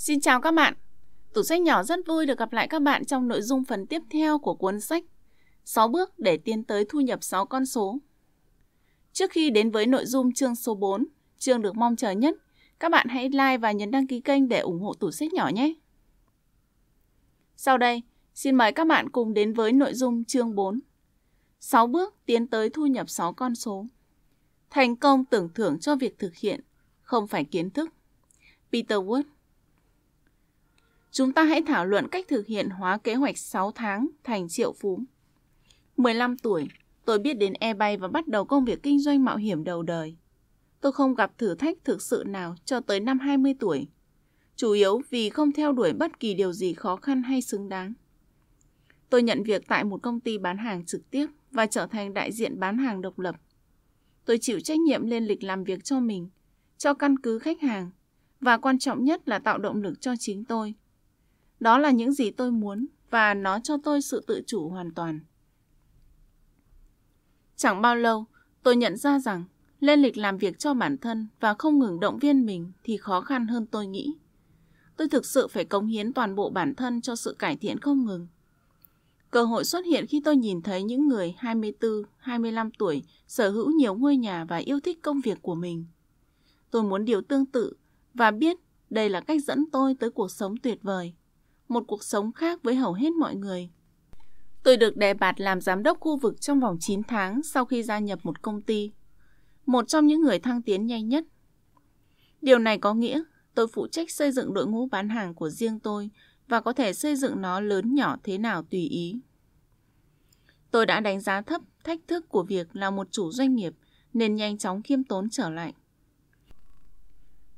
Xin chào các bạn. Tủ sách nhỏ rất vui được gặp lại các bạn trong nội dung phần tiếp theo của cuốn sách 6 bước để tiến tới thu nhập 6 con số. Trước khi đến với nội dung chương số 4, chương được mong chờ nhất, các bạn hãy like và nhấn đăng ký kênh để ủng hộ tủ sách nhỏ nhé. Sau đây, xin mời các bạn cùng đến với nội dung chương 4. 6 bước tiến tới thu nhập 6 con số. Thành công tưởng thưởng cho việc thực hiện, không phải kiến thức. Peter Wood Chúng ta hãy thảo luận cách thực hiện hóa kế hoạch 6 tháng thành triệu phú. 15 tuổi, tôi biết đến eBay và bắt đầu công việc kinh doanh mạo hiểm đầu đời. Tôi không gặp thử thách thực sự nào cho tới năm 20 tuổi. Chủ yếu vì không theo đuổi bất kỳ điều gì khó khăn hay xứng đáng. Tôi nhận việc tại một công ty bán hàng trực tiếp và trở thành đại diện bán hàng độc lập. Tôi chịu trách nhiệm lên lịch làm việc cho mình, cho căn cứ khách hàng và quan trọng nhất là tạo động lực cho chính tôi. Đó là những gì tôi muốn và nó cho tôi sự tự chủ hoàn toàn. Chẳng bao lâu, tôi nhận ra rằng lên lịch làm việc cho bản thân và không ngừng động viên mình thì khó khăn hơn tôi nghĩ. Tôi thực sự phải cống hiến toàn bộ bản thân cho sự cải thiện không ngừng. Cơ hội xuất hiện khi tôi nhìn thấy những người 24, 25 tuổi sở hữu nhiều ngôi nhà và yêu thích công việc của mình. Tôi muốn điều tương tự và biết đây là cách dẫn tôi tới cuộc sống tuyệt vời, một cuộc sống khác với hầu hết mọi người. Tôi được đề bạt làm giám đốc khu vực trong vòng 9 tháng sau khi gia nhập một công ty. Một trong những người thăng tiến nhanh nhất. Điều này có nghĩa tôi phụ trách xây dựng đội ngũ bán hàng của riêng tôi và có thể xây dựng nó lớn nhỏ thế nào tùy ý. Tôi đã đánh giá thấp thách thức của việc là một chủ doanh nghiệp nên nhanh chóng khiêm tốn trở lại.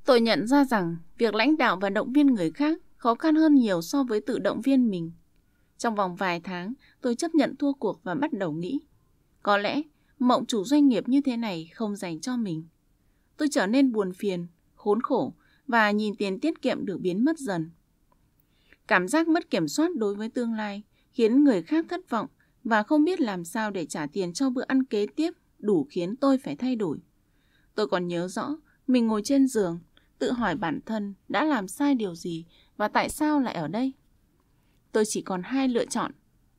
Tôi nhận ra rằng việc lãnh đạo và động viên người khác khó khăn hơn nhiều so với tự động viên mình. Trong vòng vài tháng, tôi chấp nhận thua cuộc và bắt đầu nghĩ. Có lẽ, mộng chủ doanh nghiệp như thế này không dành cho mình. Tôi trở nên buồn phiền, khốn khổ và nhìn tiền tiết kiệm được biến mất dần. Cảm giác mất kiểm soát đối với tương lai khiến người khác thất vọng và không biết làm sao để trả tiền cho bữa ăn kế tiếp đủ khiến tôi phải thay đổi. Tôi còn nhớ rõ, mình ngồi trên giường, tự hỏi bản thân đã làm sai điều gì và tại sao lại ở đây. Tôi chỉ còn hai lựa chọn.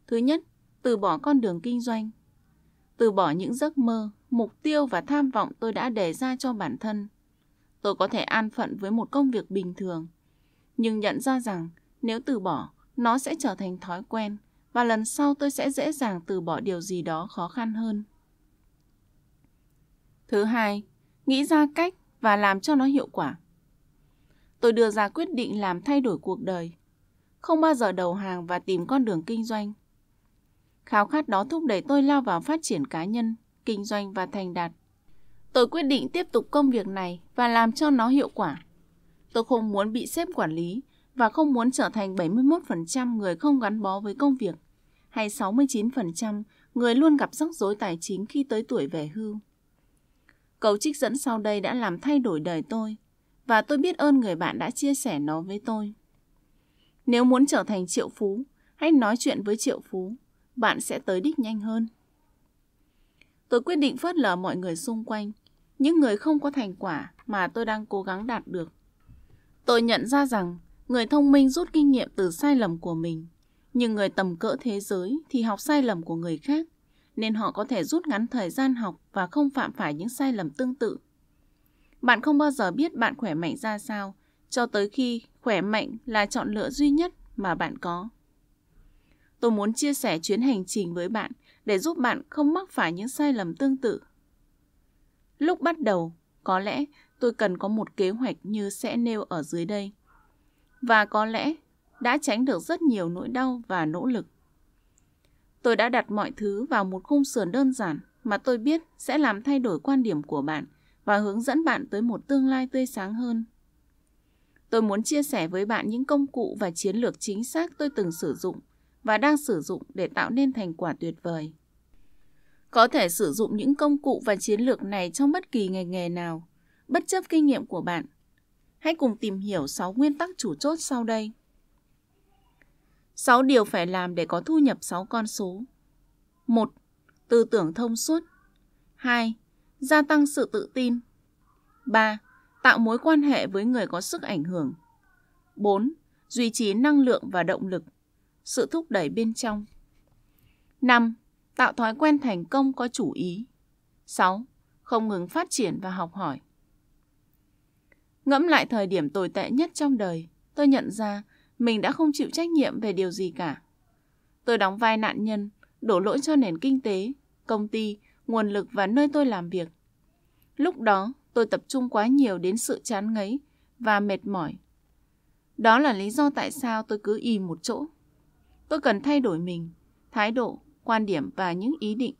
Thứ nhất, từ bỏ con đường kinh doanh. Từ bỏ những giấc mơ, mục tiêu và tham vọng tôi đã đề ra cho bản thân. Tôi có thể an phận với một công việc bình thường, nhưng nhận ra rằng nếu từ bỏ, nó sẽ trở thành thói quen và lần sau tôi sẽ dễ dàng từ bỏ điều gì đó khó khăn hơn. Thứ hai, nghĩ ra cách và làm cho nó hiệu quả. Tôi đưa ra quyết định làm thay đổi cuộc đời, không bao giờ đầu hàng và tìm con đường kinh doanh. Khao khát đó thúc đẩy tôi lao vào phát triển cá nhân, kinh doanh và thành đạt. Tôi quyết định tiếp tục công việc này và làm cho nó hiệu quả. Tôi không muốn bị xếp quản lý và không muốn trở thành 71% người không gắn bó với công việc hay 69% người luôn gặp rắc rối tài chính khi tới tuổi về hưu. Câu trích dẫn sau đây đã làm thay đổi đời tôi và tôi biết ơn người bạn đã chia sẻ nó với tôi. Nếu muốn trở thành triệu phú, hãy nói chuyện với triệu phú, bạn sẽ tới đích nhanh hơn. Tôi quyết định phớt lờ mọi người xung quanh, những người không có thành quả mà tôi đang cố gắng đạt được. Tôi nhận ra rằng người thông minh rút kinh nghiệm từ sai lầm của mình, nhưng người tầm cỡ thế giới thì học sai lầm của người khác, nên họ có thể rút ngắn thời gian học và không phạm phải những sai lầm tương tự. Bạn không bao giờ biết bạn khỏe mạnh ra sao cho tới khi khỏe mạnh là chọn lựa duy nhất mà bạn có. Tôi muốn chia sẻ chuyến hành trình với bạn để giúp bạn không mắc phải những sai lầm tương tự. Lúc bắt đầu, có lẽ tôi cần có một kế hoạch như sẽ nêu ở dưới đây. Và có lẽ đã tránh được rất nhiều nỗi đau và nỗ lực. Tôi đã đặt mọi thứ vào một khung sườn đơn giản mà tôi biết sẽ làm thay đổi quan điểm của bạn và hướng dẫn bạn tới một tương lai tươi sáng hơn. Tôi muốn chia sẻ với bạn những công cụ và chiến lược chính xác tôi từng sử dụng và đang sử dụng để tạo nên thành quả tuyệt vời. Có thể sử dụng những công cụ và chiến lược này trong bất kỳ ngành nghề nào, bất chấp kinh nghiệm của bạn. Hãy cùng tìm hiểu 6 nguyên tắc chủ chốt sau đây. 6 điều phải làm để có thu nhập 6 con số. 1. Tư tưởng thông suốt. 2. Gia tăng sự tự tin. 3. Tạo mối quan hệ với người có sức ảnh hưởng. 4. Duy trì năng lượng và động lực, sự thúc đẩy bên trong. 5. Tạo thói quen thành công có chủ ý. 6. Không ngừng phát triển và học hỏi. Ngẫm lại thời điểm tồi tệ nhất trong đời, tôi nhận ra mình đã không chịu trách nhiệm về điều gì cả. Tôi đóng vai nạn nhân, đổ lỗi cho nền kinh tế, công ty, nguồn lực và nơi tôi làm việc. Lúc đó, tôi tập trung quá nhiều đến sự chán ngấy và mệt mỏi. Đó là lý do tại sao tôi cứ im một chỗ. Tôi cần thay đổi mình, thái độ, quan điểm và những ý định.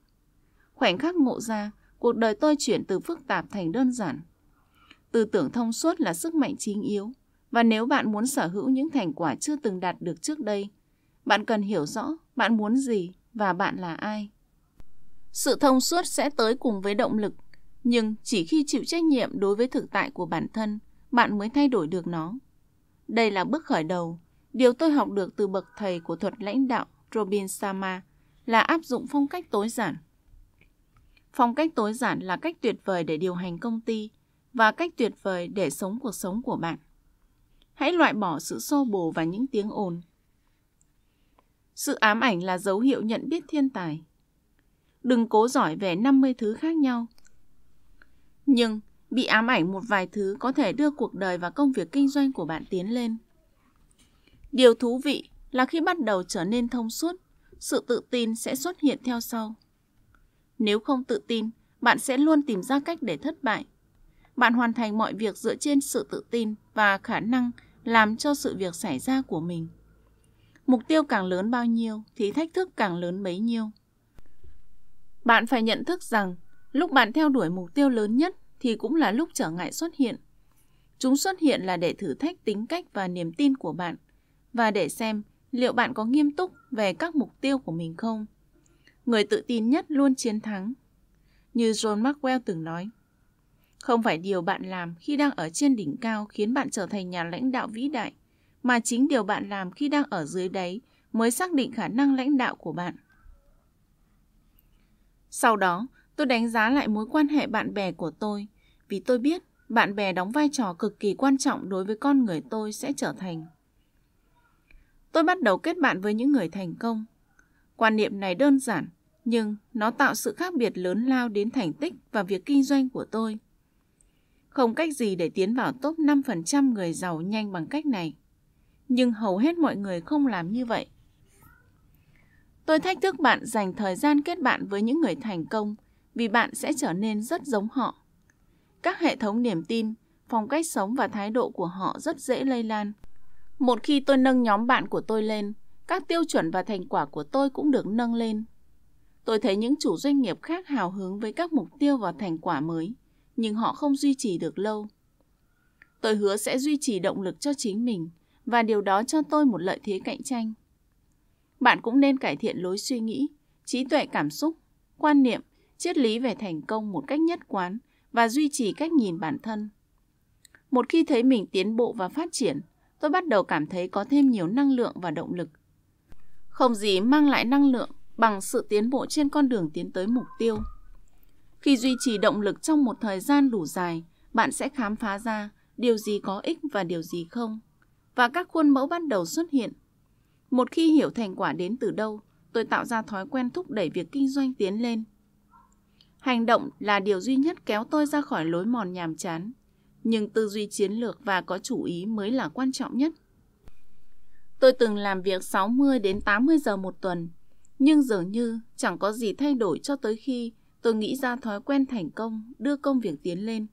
Khoảnh khắc ngộ ra, cuộc đời tôi chuyển từ phức tạp thành đơn giản. Tư tưởng thông suốt là sức mạnh chính yếu. Và nếu bạn muốn sở hữu những thành quả chưa từng đạt được trước đây, bạn cần hiểu rõ bạn muốn gì và bạn là ai. Sự thông suốt sẽ tới cùng với động lực, nhưng chỉ khi chịu trách nhiệm đối với thực tại của bản thân, bạn mới thay đổi được nó. Đây là bước khởi đầu. Điều tôi học được từ bậc thầy của thuật lãnh đạo Robin Sama là áp dụng phong cách tối giản. Phong cách tối giản là cách tuyệt vời để điều hành công ty và cách tuyệt vời để sống cuộc sống của bạn. Hãy loại bỏ sự xô bồ và những tiếng ồn. Sự ám ảnh là dấu hiệu nhận biết thiên tài. Đừng cố giỏi về 50 thứ khác nhau. Nhưng bị ám ảnh một vài thứ có thể đưa cuộc đời và công việc kinh doanh của bạn tiến lên. Điều thú vị là khi bắt đầu trở nên thông suốt, sự tự tin sẽ xuất hiện theo sau. Nếu không tự tin, bạn sẽ luôn tìm ra cách để thất bại. Bạn hoàn thành mọi việc dựa trên sự tự tin và khả năng làm cho sự việc xảy ra của mình. Mục tiêu càng lớn bao nhiêu thì thách thức càng lớn bấy nhiêu. Bạn phải nhận thức rằng lúc bạn theo đuổi mục tiêu lớn nhất thì cũng là lúc trở ngại xuất hiện. Chúng xuất hiện là để thử thách tính cách và niềm tin của bạn và để xem liệu bạn có nghiêm túc về các mục tiêu của mình không. Người tự tin nhất luôn chiến thắng. Như John Maxwell từng nói, không phải điều bạn làm khi đang ở trên đỉnh cao khiến bạn trở thành nhà lãnh đạo vĩ đại, mà chính điều bạn làm khi đang ở dưới đáy mới xác định khả năng lãnh đạo của bạn. Sau đó, tôi đánh giá lại mối quan hệ bạn bè của tôi, vì tôi biết bạn bè đóng vai trò cực kỳ quan trọng đối với con người tôi sẽ trở thành. Tôi bắt đầu kết bạn với những người thành công. Quan niệm này đơn giản, nhưng nó tạo sự khác biệt lớn lao đến thành tích và việc kinh doanh của tôi. Không cách gì để tiến vào top 5% người giàu nhanh bằng cách này. Nhưng hầu hết mọi người không làm như vậy. Tôi thách thức bạn dành thời gian kết bạn với những người thành công vì bạn sẽ trở nên rất giống họ. Các hệ thống niềm tin, phong cách sống và thái độ của họ rất dễ lây lan. Một khi tôi nâng nhóm bạn của tôi lên, các tiêu chuẩn và thành quả của tôi cũng được nâng lên. Tôi thấy những chủ doanh nghiệp khác hào hứng với các mục tiêu và thành quả mới nhưng họ không duy trì được lâu. Tôi hứa sẽ duy trì động lực cho chính mình và điều đó cho tôi một lợi thế cạnh tranh. Bạn cũng nên cải thiện lối suy nghĩ, trí tuệ cảm xúc, quan niệm, triết lý về thành công một cách nhất quán và duy trì cách nhìn bản thân. Một khi thấy mình tiến bộ và phát triển, tôi bắt đầu cảm thấy có thêm nhiều năng lượng và động lực. Không gì mang lại năng lượng bằng sự tiến bộ trên con đường tiến tới mục tiêu. Khi duy trì động lực trong một thời gian đủ dài, bạn sẽ khám phá ra điều gì có ích và điều gì không. Và các khuôn mẫu bắt đầu xuất hiện. Một khi hiểu thành quả đến từ đâu, tôi tạo ra thói quen thúc đẩy việc kinh doanh tiến lên. Hành động là điều duy nhất kéo tôi ra khỏi lối mòn nhàm chán. Nhưng tư duy chiến lược và có chủ ý mới là quan trọng nhất. Tôi từng làm việc 60 đến 80 giờ một tuần, nhưng dường như chẳng có gì thay đổi cho tới khi tôi nghĩ ra thói quen thành công đưa công việc tiến lên.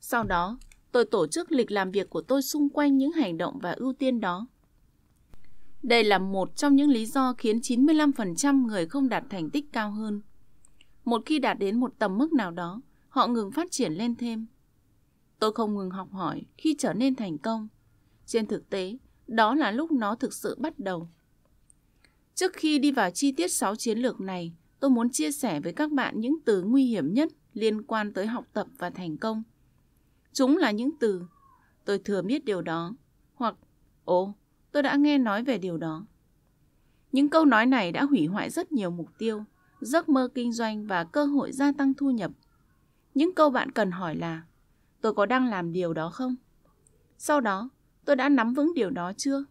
Sau đó, tôi tổ chức lịch làm việc của tôi xung quanh những hành động và ưu tiên đó. Đây là một trong những lý do khiến 95% người không đạt thành tích cao hơn. Một khi đạt đến một tầm mức nào đó, họ ngừng phát triển lên thêm. Tôi không ngừng học hỏi khi trở nên thành công. Trên thực tế, đó là lúc nó thực sự bắt đầu. Trước khi đi vào chi tiết 6 chiến lược này, tôi muốn chia sẻ với các bạn những từ nguy hiểm nhất liên quan tới học tập và thành công. Chúng là những từ tôi thừa biết điều đó hoặc ồ, tôi đã nghe nói về điều đó. Những câu nói này đã hủy hoại rất nhiều mục tiêu, giấc mơ kinh doanh và cơ hội gia tăng thu nhập. Những câu bạn cần hỏi là tôi có đang làm điều đó không? Sau đó, tôi đã nắm vững điều đó chưa?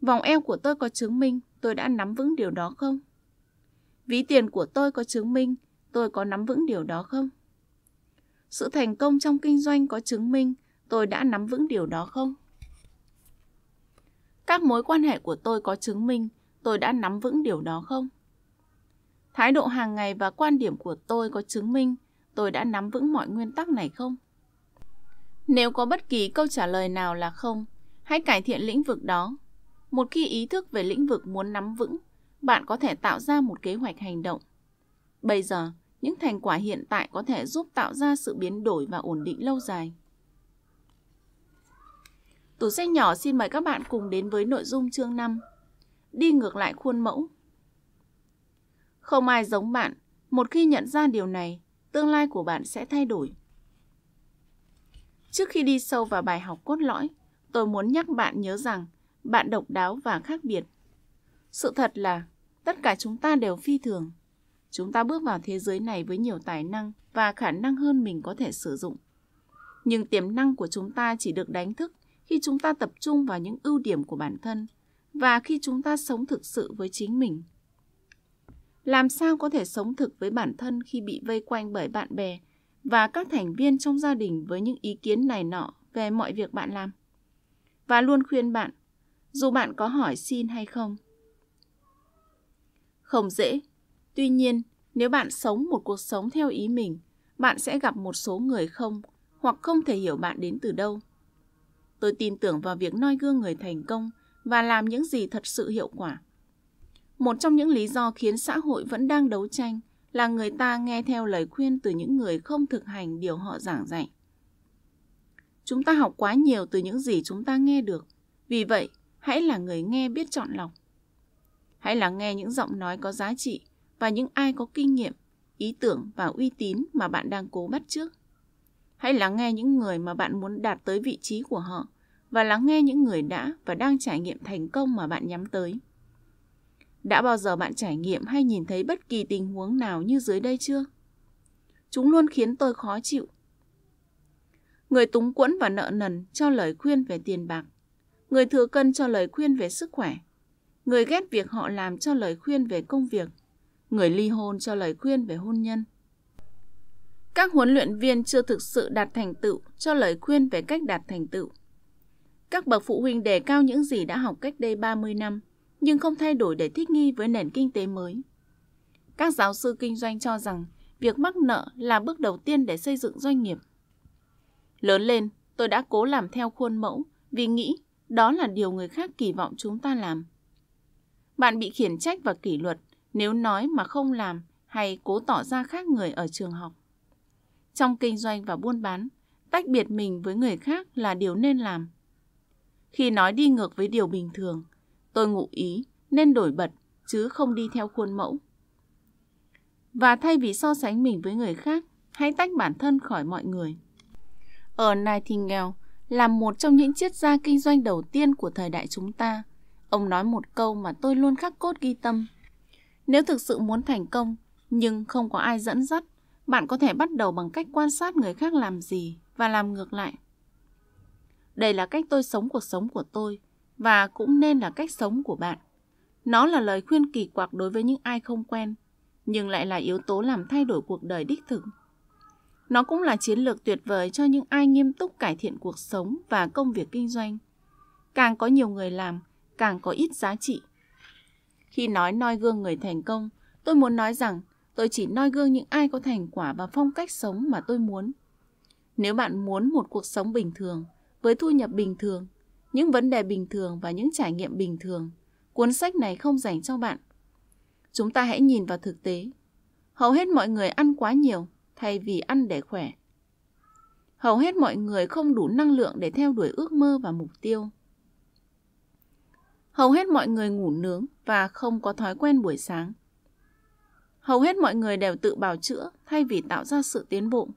Vòng eo của tôi có chứng minh tôi đã nắm vững điều đó không? Ví tiền của tôi có chứng minh tôi có nắm vững điều đó không? Sự thành công trong kinh doanh có chứng minh tôi đã nắm vững điều đó không? Các mối quan hệ của tôi có chứng minh tôi đã nắm vững điều đó không? Thái độ hàng ngày và quan điểm của tôi có chứng minh tôi đã nắm vững mọi nguyên tắc này không? Nếu có bất kỳ câu trả lời nào là không, hãy cải thiện lĩnh vực đó. Một khi ý thức về lĩnh vực muốn nắm vững, bạn có thể tạo ra một kế hoạch hành động. Bây giờ, những thành quả hiện tại có thể giúp tạo ra sự biến đổi và ổn định lâu dài. Tủ sách nhỏ xin mời các bạn cùng đến với nội dung chương 5. Đi ngược lại khuôn mẫu. Không ai giống bạn, một khi nhận ra điều này, tương lai của bạn sẽ thay đổi. Trước khi đi sâu vào bài học cốt lõi, tôi muốn nhắc bạn nhớ rằng bạn độc đáo và khác biệt. Sự thật là tất cả chúng ta đều phi thường. Chúng ta bước vào thế giới này với nhiều tài năng và khả năng hơn mình có thể sử dụng. Nhưng tiềm năng của chúng ta chỉ được đánh thức khi chúng ta tập trung vào những ưu điểm của bản thân và khi chúng ta sống thực sự với chính mình. Làm sao có thể sống thực với bản thân khi bị vây quanh bởi bạn bè và các thành viên trong gia đình với những ý kiến này nọ về mọi việc bạn làm? Và luôn khuyên bạn, dù bạn có hỏi xin hay không. Không dễ. Tuy nhiên, nếu bạn sống một cuộc sống theo ý mình, bạn sẽ gặp một số người không hoặc không thể hiểu bạn đến từ đâu. Tôi tin tưởng vào việc noi gương người thành công và làm những gì thật sự hiệu quả. Một trong những lý do khiến xã hội vẫn đang đấu tranh là người ta nghe theo lời khuyên từ những người không thực hành điều họ giảng dạy. Chúng ta học quá nhiều từ những gì chúng ta nghe được. Vì vậy, hãy là người nghe biết chọn lọc. Hãy lắng nghe những giọng nói có giá trị và những ai có kinh nghiệm, ý tưởng và uy tín mà bạn đang cố bắt trước. Hãy lắng nghe những người mà bạn muốn đạt tới vị trí của họ và lắng nghe những người đã và đang trải nghiệm thành công mà bạn nhắm tới. Đã bao giờ bạn trải nghiệm hay nhìn thấy bất kỳ tình huống nào như dưới đây chưa? Chúng luôn khiến tôi khó chịu. Người túng quẫn và nợ nần cho lời khuyên về tiền bạc. Người thừa cân cho lời khuyên về sức khỏe. Người ghét việc họ làm cho lời khuyên về công việc. Người ly hôn cho lời khuyên về hôn nhân. Các huấn luyện viên chưa thực sự đạt thành tựu cho lời khuyên về cách đạt thành tựu. Các bậc phụ huynh đề cao những gì đã học cách đây 30 năm, nhưng không thay đổi để thích nghi với nền kinh tế mới. Các giáo sư kinh doanh cho rằng việc mắc nợ là bước đầu tiên để xây dựng doanh nghiệp. Lớn lên, tôi đã cố làm theo khuôn mẫu vì nghĩ đó là điều người khác kỳ vọng chúng ta làm. Bạn bị khiển trách và kỷ luật nếu nói mà không làm hay cố tỏ ra khác người ở trường học. Trong kinh doanh và buôn bán, tách biệt mình với người khác là điều nên làm. Khi nói đi ngược với điều bình thường, tôi ngụ ý nên đổi bật chứ không đi theo khuôn mẫu. Và thay vì so sánh mình với người khác, hãy tách bản thân khỏi mọi người. Ở Nightingale là một trong những triết gia kinh doanh đầu tiên của thời đại chúng ta. Ông nói một câu mà tôi luôn khắc cốt ghi tâm. Nếu thực sự muốn thành công, nhưng không có ai dẫn dắt, bạn có thể bắt đầu bằng cách quan sát người khác làm gì và làm ngược lại. Đây là cách tôi sống cuộc sống của tôi và cũng nên là cách sống của bạn. Nó là lời khuyên kỳ quặc đối với những ai không quen, nhưng lại là yếu tố làm thay đổi cuộc đời đích thực. Nó cũng là chiến lược tuyệt vời cho những ai nghiêm túc cải thiện cuộc sống và công việc kinh doanh. Càng có nhiều người làm, càng có ít giá trị. Khi nói noi gương người thành công, tôi muốn nói rằng tôi chỉ noi gương những ai có thành quả và phong cách sống mà tôi muốn. Nếu bạn muốn một cuộc sống bình thường, với thu nhập bình thường, những vấn đề bình thường và những trải nghiệm bình thường, cuốn sách này không dành cho bạn. Chúng ta hãy nhìn vào thực tế. Hầu hết mọi người ăn quá nhiều thay vì ăn để khỏe. Hầu hết mọi người không đủ năng lượng để theo đuổi ước mơ và mục tiêu. Hầu hết mọi người ngủ nướng và không có thói quen buổi sáng. Hầu hết mọi người đều tự bào chữa thay vì tạo ra sự tiến bộ.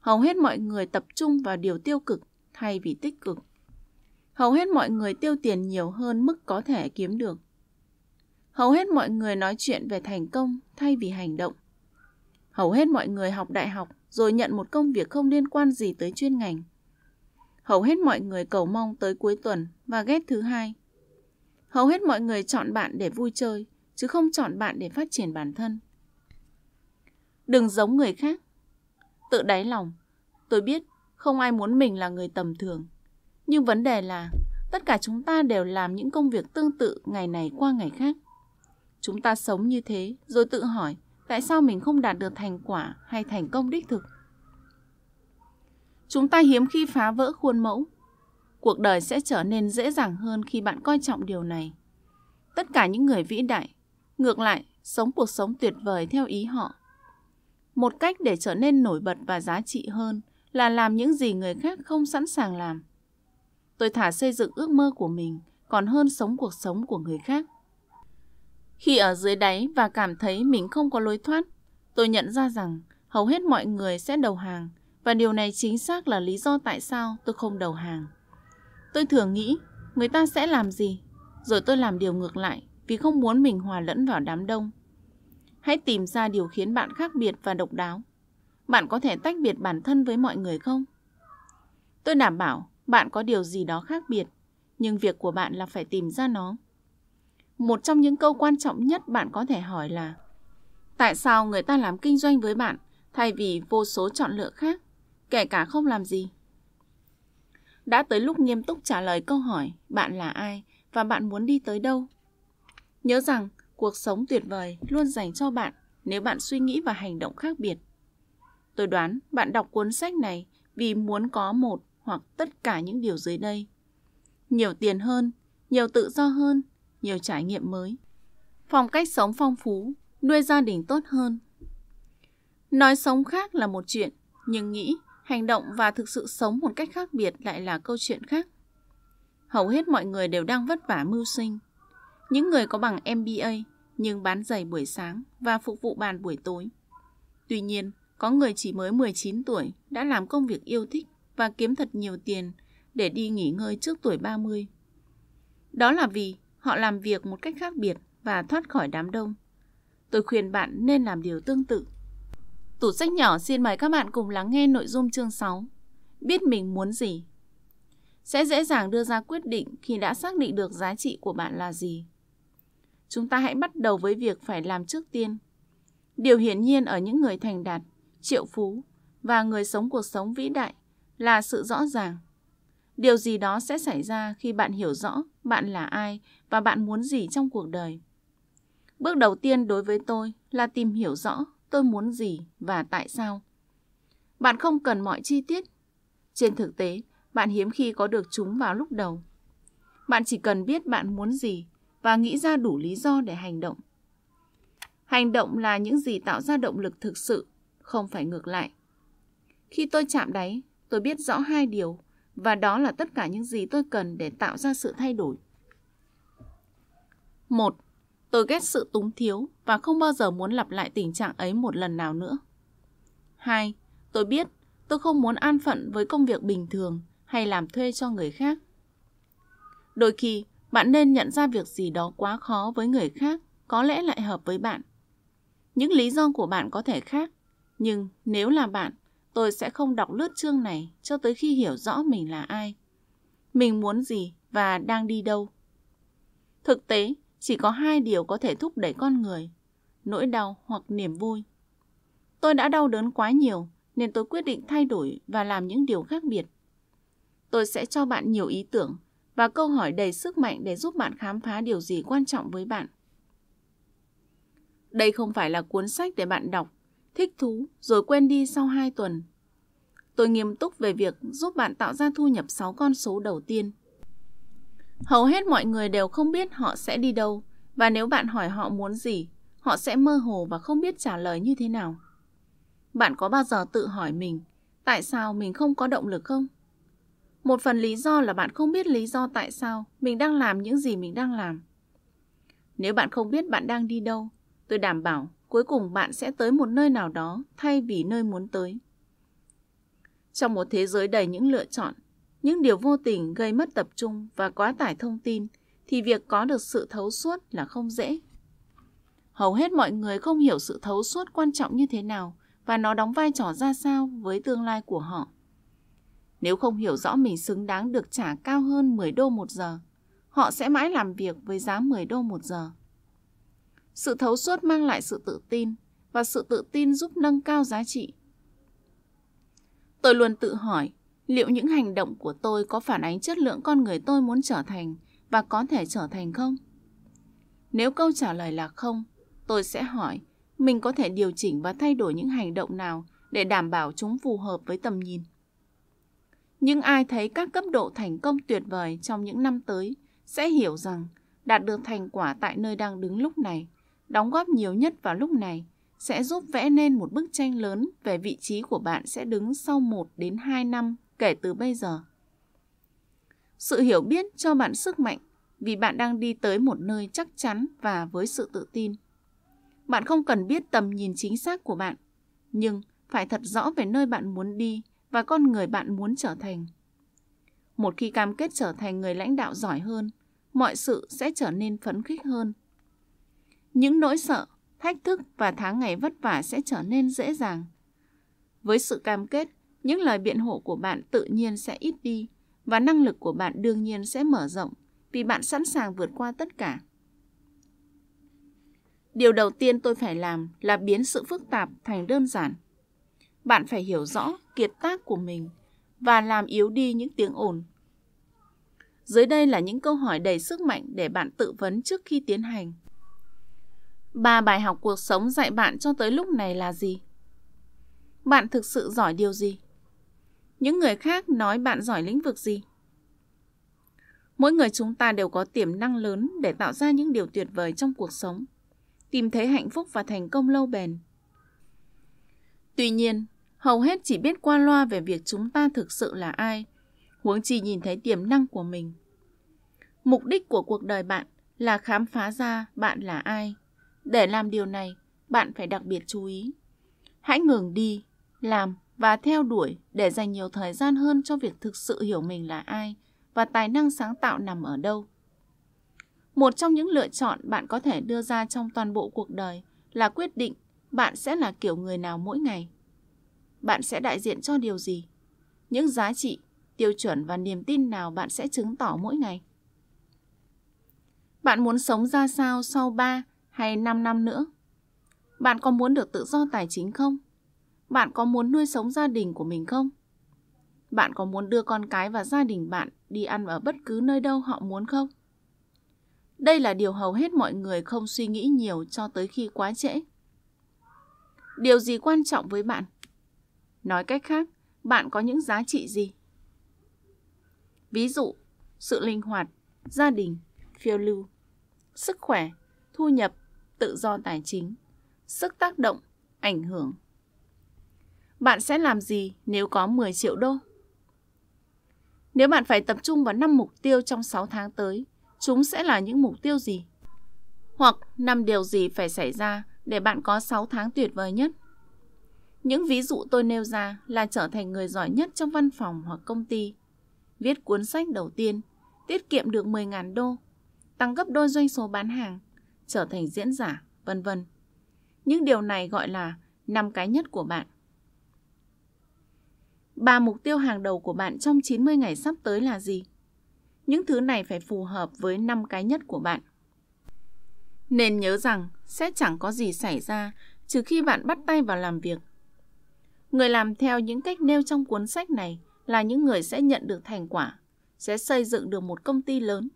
Hầu hết mọi người tập trung vào điều tiêu cực thay vì tích cực. Hầu hết mọi người tiêu tiền nhiều hơn mức có thể kiếm được. Hầu hết mọi người nói chuyện về thành công thay vì hành động. Hầu hết mọi người học đại học rồi nhận một công việc không liên quan gì tới chuyên ngành. Hầu hết mọi người cầu mong tới cuối tuần và ghét thứ hai. Hầu hết mọi người chọn bạn để vui chơi, chứ không chọn bạn để phát triển bản thân. Đừng giống người khác. Tự đáy lòng, tôi biết không ai muốn mình là người tầm thường. Nhưng vấn đề là tất cả chúng ta đều làm những công việc tương tự ngày này qua ngày khác. Chúng ta sống như thế rồi tự hỏi tại sao mình không đạt được thành quả hay thành công đích thực. Chúng ta hiếm khi phá vỡ khuôn mẫu. Cuộc đời sẽ trở nên dễ dàng hơn khi bạn coi trọng điều này. Tất cả những người vĩ đại, ngược lại, sống cuộc sống tuyệt vời theo ý họ. Một cách để trở nên nổi bật và giá trị hơn là làm những gì người khác không sẵn sàng làm. Tôi thả xây dựng ước mơ của mình còn hơn sống cuộc sống của người khác. Khi ở dưới đáy và cảm thấy mình không có lối thoát, tôi nhận ra rằng hầu hết mọi người sẽ đầu hàng và điều này chính xác là lý do tại sao tôi không đầu hàng. Tôi thường nghĩ người ta sẽ làm gì, rồi tôi làm điều ngược lại vì không muốn mình hòa lẫn vào đám đông. Hãy tìm ra điều khiến bạn khác biệt và độc đáo. Bạn có thể tách biệt bản thân với mọi người không? Tôi đảm bảo bạn có điều gì đó khác biệt, nhưng việc của bạn là phải tìm ra nó. Một trong những câu quan trọng nhất bạn có thể hỏi là Tại sao người ta làm kinh doanh với bạn thay vì vô số chọn lựa khác, kể cả không làm gì? Đã tới lúc nghiêm túc trả lời câu hỏi bạn là ai và bạn muốn đi tới đâu. Nhớ rằng cuộc sống tuyệt vời luôn dành cho bạn nếu bạn suy nghĩ và hành động khác biệt. Tôi đoán bạn đọc cuốn sách này vì muốn có một hoặc tất cả những điều dưới đây. Nhiều tiền hơn, nhiều tự do hơn, nhiều trải nghiệm mới. Phong cách sống phong phú, nuôi gia đình tốt hơn. Nói sống khác là một chuyện, nhưng nghĩ, hành động và thực sự sống một cách khác biệt lại là câu chuyện khác. Hầu hết mọi người đều đang vất vả mưu sinh. Những người có bằng MBA nhưng bán giày buổi sáng và phục vụ bàn buổi tối. Tuy nhiên, có người chỉ mới 19 tuổi đã làm công việc yêu thích và kiếm thật nhiều tiền để đi nghỉ ngơi trước tuổi 30. Đó là vì họ làm việc một cách khác biệt và thoát khỏi đám đông. Tôi khuyên bạn nên làm điều tương tự. Tủ sách nhỏ xin mời các bạn cùng lắng nghe nội dung chương 6. Biết mình muốn gì. Sẽ dễ dàng đưa ra quyết định khi đã xác định được giá trị của bạn là gì. Chúng ta hãy bắt đầu với việc phải làm trước tiên. Điều hiển nhiên ở những người thành đạt, triệu phú và người sống cuộc sống vĩ đại là sự rõ ràng. Điều gì đó sẽ xảy ra khi bạn hiểu rõ bạn là ai và bạn muốn gì trong cuộc đời. Bước đầu tiên đối với tôi là tìm hiểu rõ tôi muốn gì và tại sao. Bạn không cần mọi chi tiết. Trên thực tế, bạn hiếm khi có được chúng vào lúc đầu. Bạn chỉ cần biết bạn muốn gì và nghĩ ra đủ lý do để hành động. Hành động là những gì tạo ra động lực thực sự, không phải ngược lại. Khi tôi chạm đáy, tôi biết rõ hai điều và đó là tất cả những gì tôi cần để tạo ra sự thay đổi. Một, Tôi ghét sự túng thiếu và không bao giờ muốn lặp lại tình trạng ấy một lần nào nữa. 2. Tôi biết tôi không muốn an phận với công việc bình thường hay làm thuê cho người khác. Đôi khi, bạn nên nhận ra việc gì đó quá khó với người khác có lẽ lại hợp với bạn. Những lý do của bạn có thể khác, nhưng nếu là bạn, tôi sẽ không đọc lướt chương này cho tới khi hiểu rõ mình là ai, mình muốn gì và đang đi đâu. Thực tế, chỉ có hai điều có thể thúc đẩy con người, nỗi đau hoặc niềm vui. Tôi đã đau đớn quá nhiều nên tôi quyết định thay đổi và làm những điều khác biệt. Tôi sẽ cho bạn nhiều ý tưởng và câu hỏi đầy sức mạnh để giúp bạn khám phá điều gì quan trọng với bạn. Đây không phải là cuốn sách để bạn đọc, thích thú rồi quên đi sau 2 tuần. Tôi nghiêm túc về việc giúp bạn tạo ra thu nhập 6 con số đầu tiên. Hầu hết mọi người đều không biết họ sẽ đi đâu và nếu bạn hỏi họ muốn gì, họ sẽ mơ hồ và không biết trả lời như thế nào. Bạn có bao giờ tự hỏi mình, tại sao mình không có động lực không? Một phần lý do là bạn không biết lý do tại sao mình đang làm những gì mình đang làm. Nếu bạn không biết bạn đang đi đâu, tôi đảm bảo cuối cùng bạn sẽ tới một nơi nào đó thay vì nơi muốn tới. Trong một thế giới đầy những lựa chọn, những điều vô tình gây mất tập trung và quá tải thông tin thì việc có được sự thấu suốt là không dễ. Hầu hết mọi người không hiểu sự thấu suốt quan trọng như thế nào và nó đóng vai trò ra sao với tương lai của họ. Nếu không hiểu rõ mình xứng đáng được trả cao hơn 10 đô một giờ, họ sẽ mãi làm việc với giá 10 đô một giờ. Sự thấu suốt mang lại sự tự tin và sự tự tin giúp nâng cao giá trị. Tôi luôn tự hỏi liệu những hành động của tôi có phản ánh chất lượng con người tôi muốn trở thành và có thể trở thành không? Nếu câu trả lời là không, tôi sẽ hỏi mình có thể điều chỉnh và thay đổi những hành động nào để đảm bảo chúng phù hợp với tầm nhìn. Nhưng ai thấy các cấp độ thành công tuyệt vời trong những năm tới sẽ hiểu rằng đạt được thành quả tại nơi đang đứng lúc này, đóng góp nhiều nhất vào lúc này sẽ giúp vẽ nên một bức tranh lớn về vị trí của bạn sẽ đứng sau 1 đến 2 năm kể từ bây giờ. Sự hiểu biết cho bạn sức mạnh vì bạn đang đi tới một nơi chắc chắn và với sự tự tin. Bạn không cần biết tầm nhìn chính xác của bạn, nhưng phải thật rõ về nơi bạn muốn đi và con người bạn muốn trở thành. Một khi cam kết trở thành người lãnh đạo giỏi hơn, mọi sự sẽ trở nên phấn khích hơn. Những nỗi sợ, thách thức và tháng ngày vất vả sẽ trở nên dễ dàng. Với sự cam kết, những lời biện hộ của bạn tự nhiên sẽ ít đi và năng lực của bạn đương nhiên sẽ mở rộng vì bạn sẵn sàng vượt qua tất cả. Điều đầu tiên tôi phải làm là biến sự phức tạp thành đơn giản. Bạn phải hiểu rõ kiệt tác của mình và làm yếu đi những tiếng ồn. Dưới đây là những câu hỏi đầy sức mạnh để bạn tự vấn trước khi tiến hành. Ba bài học cuộc sống dạy bạn cho tới lúc này là gì? Bạn thực sự giỏi điều gì? Những người khác nói bạn giỏi lĩnh vực gì? Mỗi người chúng ta đều có tiềm năng lớn để tạo ra những điều tuyệt vời trong cuộc sống, tìm thấy hạnh phúc và thành công lâu bền. Tuy nhiên, hầu hết chỉ biết qua loa về việc chúng ta thực sự là ai, huống chi nhìn thấy tiềm năng của mình. Mục đích của cuộc đời bạn là khám phá ra bạn là ai. Để làm điều này, bạn phải đặc biệt chú ý. Hãy ngừng đi, làm và theo đuổi để dành nhiều thời gian hơn cho việc thực sự hiểu mình là ai và tài năng sáng tạo nằm ở đâu. Một trong những lựa chọn bạn có thể đưa ra trong toàn bộ cuộc đời là quyết định bạn sẽ là kiểu người nào mỗi ngày. Bạn sẽ đại diện cho điều gì? Những giá trị, tiêu chuẩn và niềm tin nào bạn sẽ chứng tỏ mỗi ngày? Bạn muốn sống ra sao sau 3 hay 5 năm nữa? Bạn có muốn được tự do tài chính không? Bạn có muốn nuôi sống gia đình của mình không? Bạn có muốn đưa con cái và gia đình bạn đi ăn ở bất cứ nơi đâu họ muốn không? Đây là điều hầu hết mọi người không suy nghĩ nhiều cho tới khi quá trễ. Điều gì quan trọng với bạn? Nói cách khác, bạn có những giá trị gì? Ví dụ, sự linh hoạt, gia đình, phiêu lưu, sức khỏe, thu nhập, tự do tài chính, sức tác động, ảnh hưởng. Bạn sẽ làm gì nếu có 10 triệu đô? Nếu bạn phải tập trung vào 5 mục tiêu trong 6 tháng tới, chúng sẽ là những mục tiêu gì? Hoặc 5 điều gì phải xảy ra để bạn có 6 tháng tuyệt vời nhất? Những ví dụ tôi nêu ra là trở thành người giỏi nhất trong văn phòng hoặc công ty, viết cuốn sách đầu tiên, tiết kiệm được 10.000 đô, tăng gấp đôi doanh số bán hàng, trở thành diễn giả, vân vân. Những điều này gọi là năm cái nhất của bạn. Ba mục tiêu hàng đầu của bạn trong 90 ngày sắp tới là gì? Những thứ này phải phù hợp với năm cái nhất của bạn. Nên nhớ rằng sẽ chẳng có gì xảy ra trừ khi bạn bắt tay vào làm việc. Người làm theo những cách nêu trong cuốn sách này là những người sẽ nhận được thành quả, sẽ xây dựng được một công ty lớn,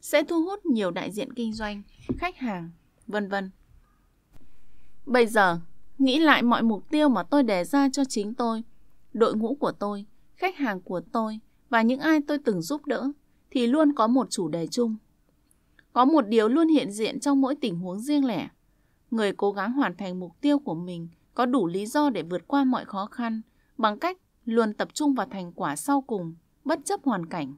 sẽ thu hút nhiều đại diện kinh doanh, khách hàng, vân vân. Bây giờ, nghĩ lại mọi mục tiêu mà tôi đề ra cho chính tôi đội ngũ của tôi, khách hàng của tôi và những ai tôi từng giúp đỡ thì luôn có một chủ đề chung. Có một điều luôn hiện diện trong mỗi tình huống riêng lẻ. Người cố gắng hoàn thành mục tiêu của mình có đủ lý do để vượt qua mọi khó khăn bằng cách luôn tập trung vào thành quả sau cùng, bất chấp hoàn cảnh.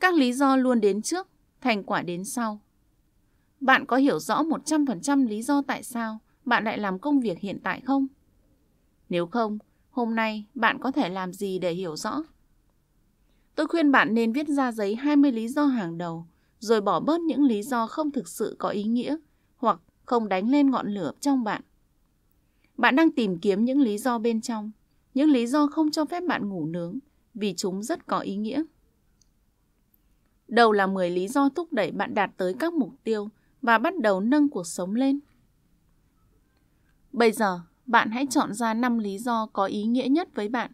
Các lý do luôn đến trước, thành quả đến sau. Bạn có hiểu rõ 100% lý do tại sao bạn lại làm công việc hiện tại không? Nếu không, Hôm nay bạn có thể làm gì để hiểu rõ? Tôi khuyên bạn nên viết ra giấy 20 lý do hàng đầu, rồi bỏ bớt những lý do không thực sự có ý nghĩa hoặc không đánh lên ngọn lửa trong bạn. Bạn đang tìm kiếm những lý do bên trong, những lý do không cho phép bạn ngủ nướng, vì chúng rất có ý nghĩa. Đầu là 10 lý do thúc đẩy bạn đạt tới các mục tiêu và bắt đầu nâng cuộc sống lên. Bây giờ, bạn hãy chọn ra 5 lý do có ý nghĩa nhất với bạn.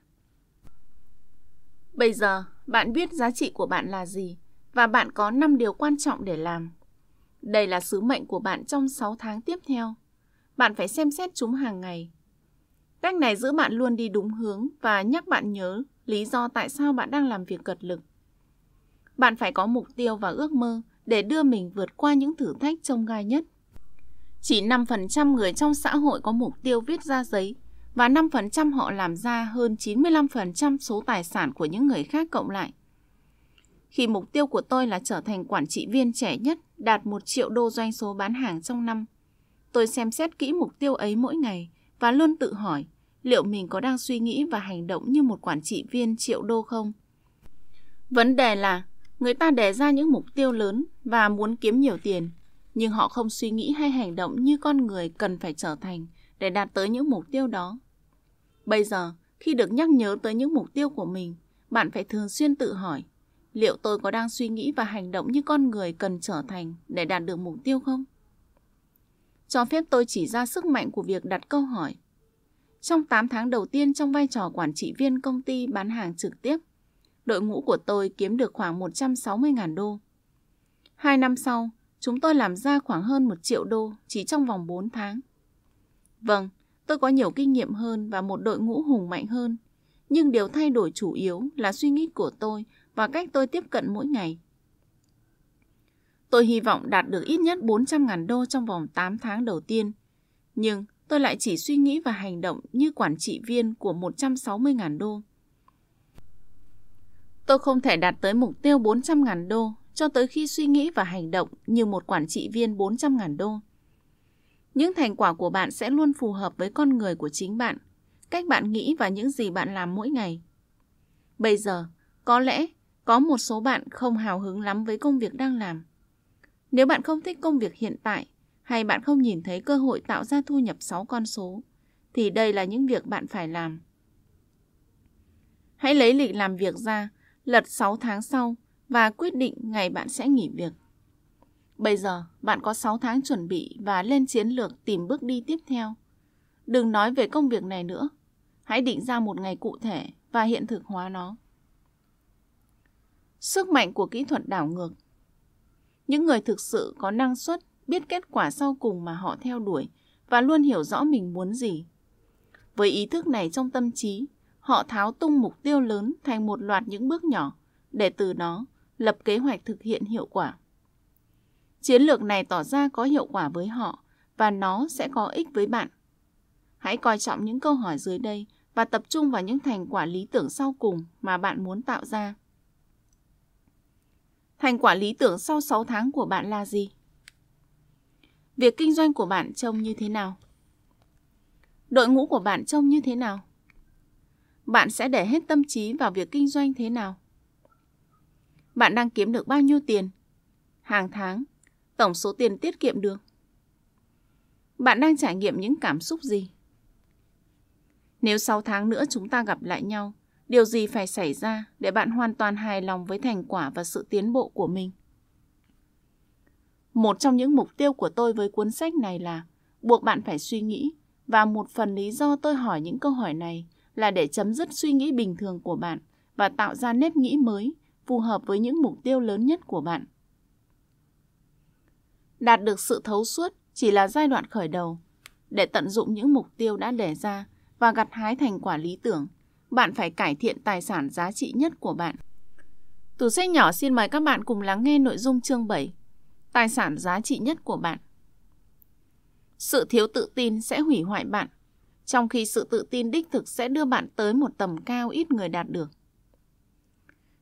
Bây giờ, bạn biết giá trị của bạn là gì và bạn có 5 điều quan trọng để làm. Đây là sứ mệnh của bạn trong 6 tháng tiếp theo. Bạn phải xem xét chúng hàng ngày. Cách này giữ bạn luôn đi đúng hướng và nhắc bạn nhớ lý do tại sao bạn đang làm việc cật lực. Bạn phải có mục tiêu và ước mơ để đưa mình vượt qua những thử thách trông gai nhất. Chỉ 5% người trong xã hội có mục tiêu viết ra giấy và 5% họ làm ra hơn 95% số tài sản của những người khác cộng lại. Khi mục tiêu của tôi là trở thành quản trị viên trẻ nhất đạt 1 triệu đô doanh số bán hàng trong năm, tôi xem xét kỹ mục tiêu ấy mỗi ngày và luôn tự hỏi liệu mình có đang suy nghĩ và hành động như một quản trị viên triệu đô không? Vấn đề là người ta đề ra những mục tiêu lớn và muốn kiếm nhiều tiền, nhưng họ không suy nghĩ hay hành động như con người cần phải trở thành để đạt tới những mục tiêu đó. Bây giờ, khi được nhắc nhớ tới những mục tiêu của mình, bạn phải thường xuyên tự hỏi, liệu tôi có đang suy nghĩ và hành động như con người cần trở thành để đạt được mục tiêu không? Cho phép tôi chỉ ra sức mạnh của việc đặt câu hỏi. Trong 8 tháng đầu tiên trong vai trò quản trị viên công ty bán hàng trực tiếp, đội ngũ của tôi kiếm được khoảng 160.000 đô. Hai năm sau, chúng tôi làm ra khoảng hơn 1 triệu đô chỉ trong vòng 4 tháng. Vâng, tôi có nhiều kinh nghiệm hơn và một đội ngũ hùng mạnh hơn. Nhưng điều thay đổi chủ yếu là suy nghĩ của tôi và cách tôi tiếp cận mỗi ngày. Tôi hy vọng đạt được ít nhất 400.000 đô trong vòng 8 tháng đầu tiên. Nhưng tôi lại chỉ suy nghĩ và hành động như quản trị viên của 160.000 đô. Tôi không thể đạt tới mục tiêu 400.000 đô cho tới khi suy nghĩ và hành động như một quản trị viên 400.000 đô. Những thành quả của bạn sẽ luôn phù hợp với con người của chính bạn, cách bạn nghĩ và những gì bạn làm mỗi ngày. Bây giờ, có lẽ có một số bạn không hào hứng lắm với công việc đang làm. Nếu bạn không thích công việc hiện tại hay bạn không nhìn thấy cơ hội tạo ra thu nhập 6 con số, thì đây là những việc bạn phải làm. Hãy lấy lịch làm việc ra, lật 6 tháng sau và quyết định ngày bạn sẽ nghỉ việc. Bây giờ, bạn có 6 tháng chuẩn bị và lên chiến lược tìm bước đi tiếp theo. Đừng nói về công việc này nữa. Hãy định ra một ngày cụ thể và hiện thực hóa nó. Sức mạnh của kỹ thuật đảo ngược Những người thực sự có năng suất biết kết quả sau cùng mà họ theo đuổi và luôn hiểu rõ mình muốn gì. Với ý thức này trong tâm trí, họ tháo tung mục tiêu lớn thành một loạt những bước nhỏ, để từ đó lập kế hoạch thực hiện hiệu quả. Chiến lược này tỏ ra có hiệu quả với họ và nó sẽ có ích với bạn. Hãy coi trọng những câu hỏi dưới đây và tập trung vào những thành quả lý tưởng sau cùng mà bạn muốn tạo ra. Thành quả lý tưởng sau 6 tháng của bạn là gì? Việc kinh doanh của bạn trông như thế nào? Đội ngũ của bạn trông như thế nào? Bạn sẽ để hết tâm trí vào việc kinh doanh thế nào? Bạn đang kiếm được bao nhiêu tiền? Hàng tháng, tổng số tiền tiết kiệm được? Bạn đang trải nghiệm những cảm xúc gì? Nếu 6 tháng nữa chúng ta gặp lại nhau, điều gì phải xảy ra để bạn hoàn toàn hài lòng với thành quả và sự tiến bộ của mình? Một trong những mục tiêu của tôi với cuốn sách này là buộc bạn phải suy nghĩ và một phần lý do tôi hỏi những câu hỏi này là để chấm dứt suy nghĩ bình thường của bạn và tạo ra nếp nghĩ mới phù hợp với những mục tiêu lớn nhất của bạn. Đạt được sự thấu suốt chỉ là giai đoạn khởi đầu. Để tận dụng những mục tiêu đã đề ra và gặt hái thành quả lý tưởng, bạn phải cải thiện tài sản giá trị nhất của bạn. Tủ sách nhỏ xin mời các bạn cùng lắng nghe nội dung chương 7. Tài sản giá trị nhất của bạn. Sự thiếu tự tin sẽ hủy hoại bạn, trong khi sự tự tin đích thực sẽ đưa bạn tới một tầm cao ít người đạt được.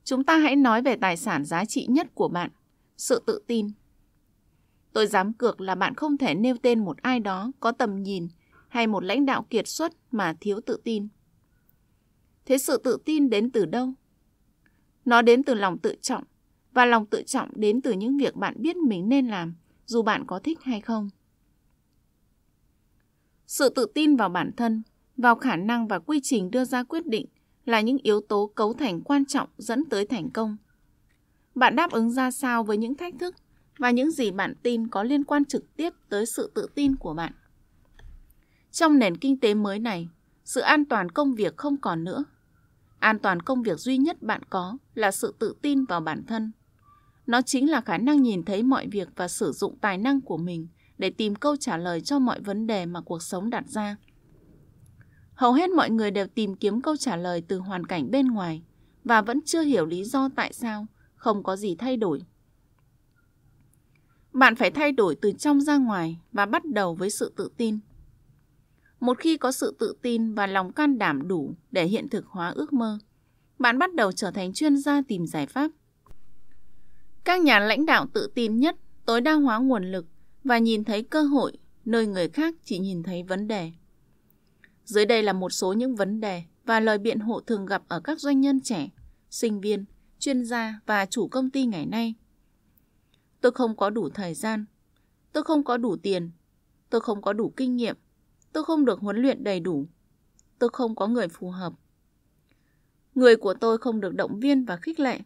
Chúng ta hãy nói về tài sản giá trị nhất của bạn, sự tự tin. Tôi dám cược là bạn không thể nêu tên một ai đó có tầm nhìn hay một lãnh đạo kiệt xuất mà thiếu tự tin. Thế sự tự tin đến từ đâu? Nó đến từ lòng tự trọng, và lòng tự trọng đến từ những việc bạn biết mình nên làm, dù bạn có thích hay không. Sự tự tin vào bản thân, vào khả năng và quy trình đưa ra quyết định là những yếu tố cấu thành quan trọng dẫn tới thành công. Bạn đáp ứng ra sao với những thách thức và những gì bạn tin có liên quan trực tiếp tới sự tự tin của bạn. Trong nền kinh tế mới này, sự an toàn công việc không còn nữa. An toàn công việc duy nhất bạn có là sự tự tin vào bản thân. Nó chính là khả năng nhìn thấy mọi việc và sử dụng tài năng của mình để tìm câu trả lời cho mọi vấn đề mà cuộc sống đặt ra. Hầu hết mọi người đều tìm kiếm câu trả lời từ hoàn cảnh bên ngoài và vẫn chưa hiểu lý do tại sao không có gì thay đổi. Bạn phải thay đổi từ trong ra ngoài và bắt đầu với sự tự tin. Một khi có sự tự tin và lòng can đảm đủ để hiện thực hóa ước mơ, bạn bắt đầu trở thành chuyên gia tìm giải pháp. Các nhà lãnh đạo tự tin nhất tối đa hóa nguồn lực và nhìn thấy cơ hội nơi người khác chỉ nhìn thấy vấn đề. Dưới đây là một số những vấn đề và lời biện hộ thường gặp ở các doanh nhân trẻ, sinh viên, chuyên gia và chủ công ty ngày nay. Tôi không có đủ thời gian. Tôi không có đủ tiền. Tôi không có đủ kinh nghiệm. Tôi không được huấn luyện đầy đủ. Tôi không có người phù hợp. Người của tôi không được động viên và khích lệ.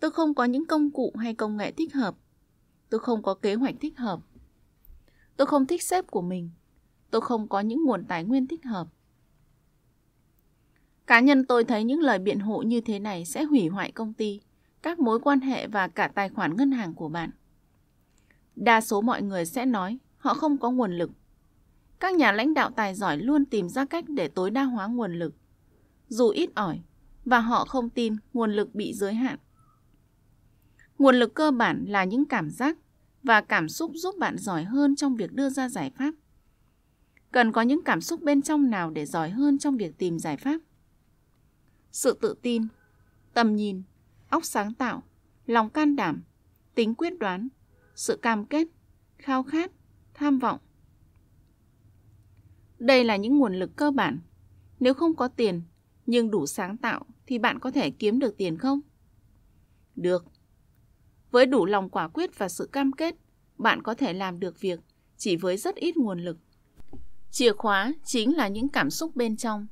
Tôi không có những công cụ hay công nghệ thích hợp. Tôi không có kế hoạch thích hợp. Tôi không thích sếp của mình. Tôi không có những nguồn tài nguyên thích hợp. Cá nhân tôi thấy những lời biện hộ như thế này sẽ hủy hoại công ty, các mối quan hệ và cả tài khoản ngân hàng của bạn. Đa số mọi người sẽ nói họ không có nguồn lực. Các nhà lãnh đạo tài giỏi luôn tìm ra cách để tối đa hóa nguồn lực, dù ít ỏi, và họ không tin nguồn lực bị giới hạn. Nguồn lực cơ bản là những cảm giác và cảm xúc giúp bạn giỏi hơn trong việc đưa ra giải pháp. Cần có những cảm xúc bên trong nào để giỏi hơn trong việc tìm giải pháp? Sự tự tin, tầm nhìn, óc sáng tạo, lòng can đảm, tính quyết đoán, sự cam kết, khao khát, tham vọng. Đây là những nguồn lực cơ bản. Nếu không có tiền, nhưng đủ sáng tạo thì bạn có thể kiếm được tiền không? Được. Với đủ lòng quả quyết và sự cam kết, bạn có thể làm được việc chỉ với rất ít nguồn lực. Chìa khóa chính là những cảm xúc bên trong.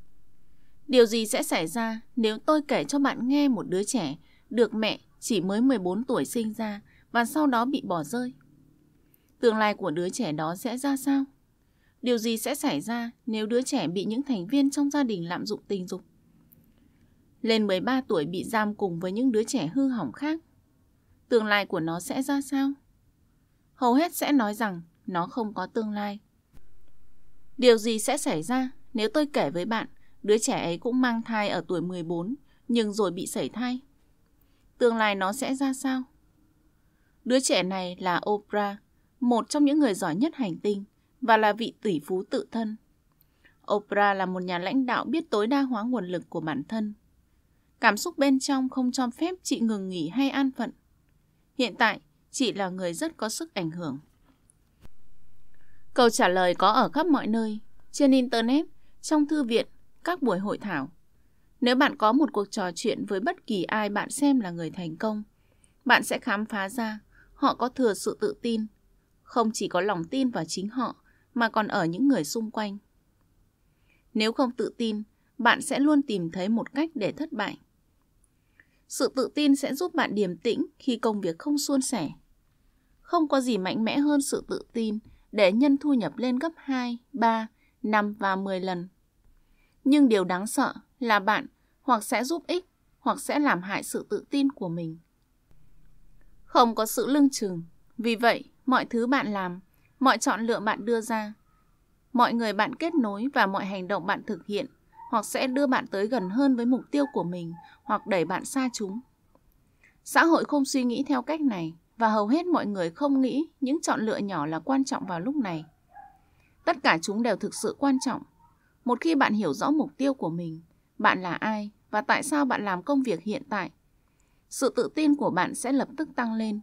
Điều gì sẽ xảy ra nếu tôi kể cho bạn nghe một đứa trẻ được mẹ chỉ mới 14 tuổi sinh ra và sau đó bị bỏ rơi? Tương lai của đứa trẻ đó sẽ ra sao? Điều gì sẽ xảy ra nếu đứa trẻ bị những thành viên trong gia đình lạm dụng tình dục? Lên 13 tuổi bị giam cùng với những đứa trẻ hư hỏng khác. Tương lai của nó sẽ ra sao? Hầu hết sẽ nói rằng nó không có tương lai. Điều gì sẽ xảy ra nếu tôi kể với bạn đứa trẻ ấy cũng mang thai ở tuổi 14 nhưng rồi bị sảy thai? Tương lai nó sẽ ra sao? Đứa trẻ này là Oprah, một trong những người giỏi nhất hành tinh và là vị tỷ phú tự thân. Oprah là một nhà lãnh đạo biết tối đa hóa nguồn lực của bản thân. Cảm xúc bên trong không cho phép chị ngừng nghỉ hay an phận. Hiện tại, chị là người rất có sức ảnh hưởng. Câu trả lời có ở khắp mọi nơi, trên Internet, trong thư viện, các buổi hội thảo. Nếu bạn có một cuộc trò chuyện với bất kỳ ai bạn xem là người thành công, bạn sẽ khám phá ra họ có thừa sự tự tin, không chỉ có lòng tin vào chính họ mà còn ở những người xung quanh. Nếu không tự tin, bạn sẽ luôn tìm thấy một cách để thất bại. Sự tự tin sẽ giúp bạn điềm tĩnh khi công việc không suôn sẻ. Không có gì mạnh mẽ hơn sự tự tin để nhân thu nhập lên gấp 2, 3, 5 và 10 lần. Nhưng điều đáng sợ là bạn hoặc sẽ giúp ích hoặc sẽ làm hại sự tự tin của mình. Không có sự lưng chừng, vì vậy mọi thứ bạn làm, mọi chọn lựa bạn đưa ra, mọi người bạn kết nối và mọi hành động bạn thực hiện hoặc sẽ đưa bạn tới gần hơn với mục tiêu của mình hoặc đẩy bạn xa chúng. Xã hội không suy nghĩ theo cách này và hầu hết mọi người không nghĩ những chọn lựa nhỏ là quan trọng vào lúc này. Tất cả chúng đều thực sự quan trọng. Một khi bạn hiểu rõ mục tiêu của mình, bạn là ai và tại sao bạn làm công việc hiện tại, sự tự tin của bạn sẽ lập tức tăng lên.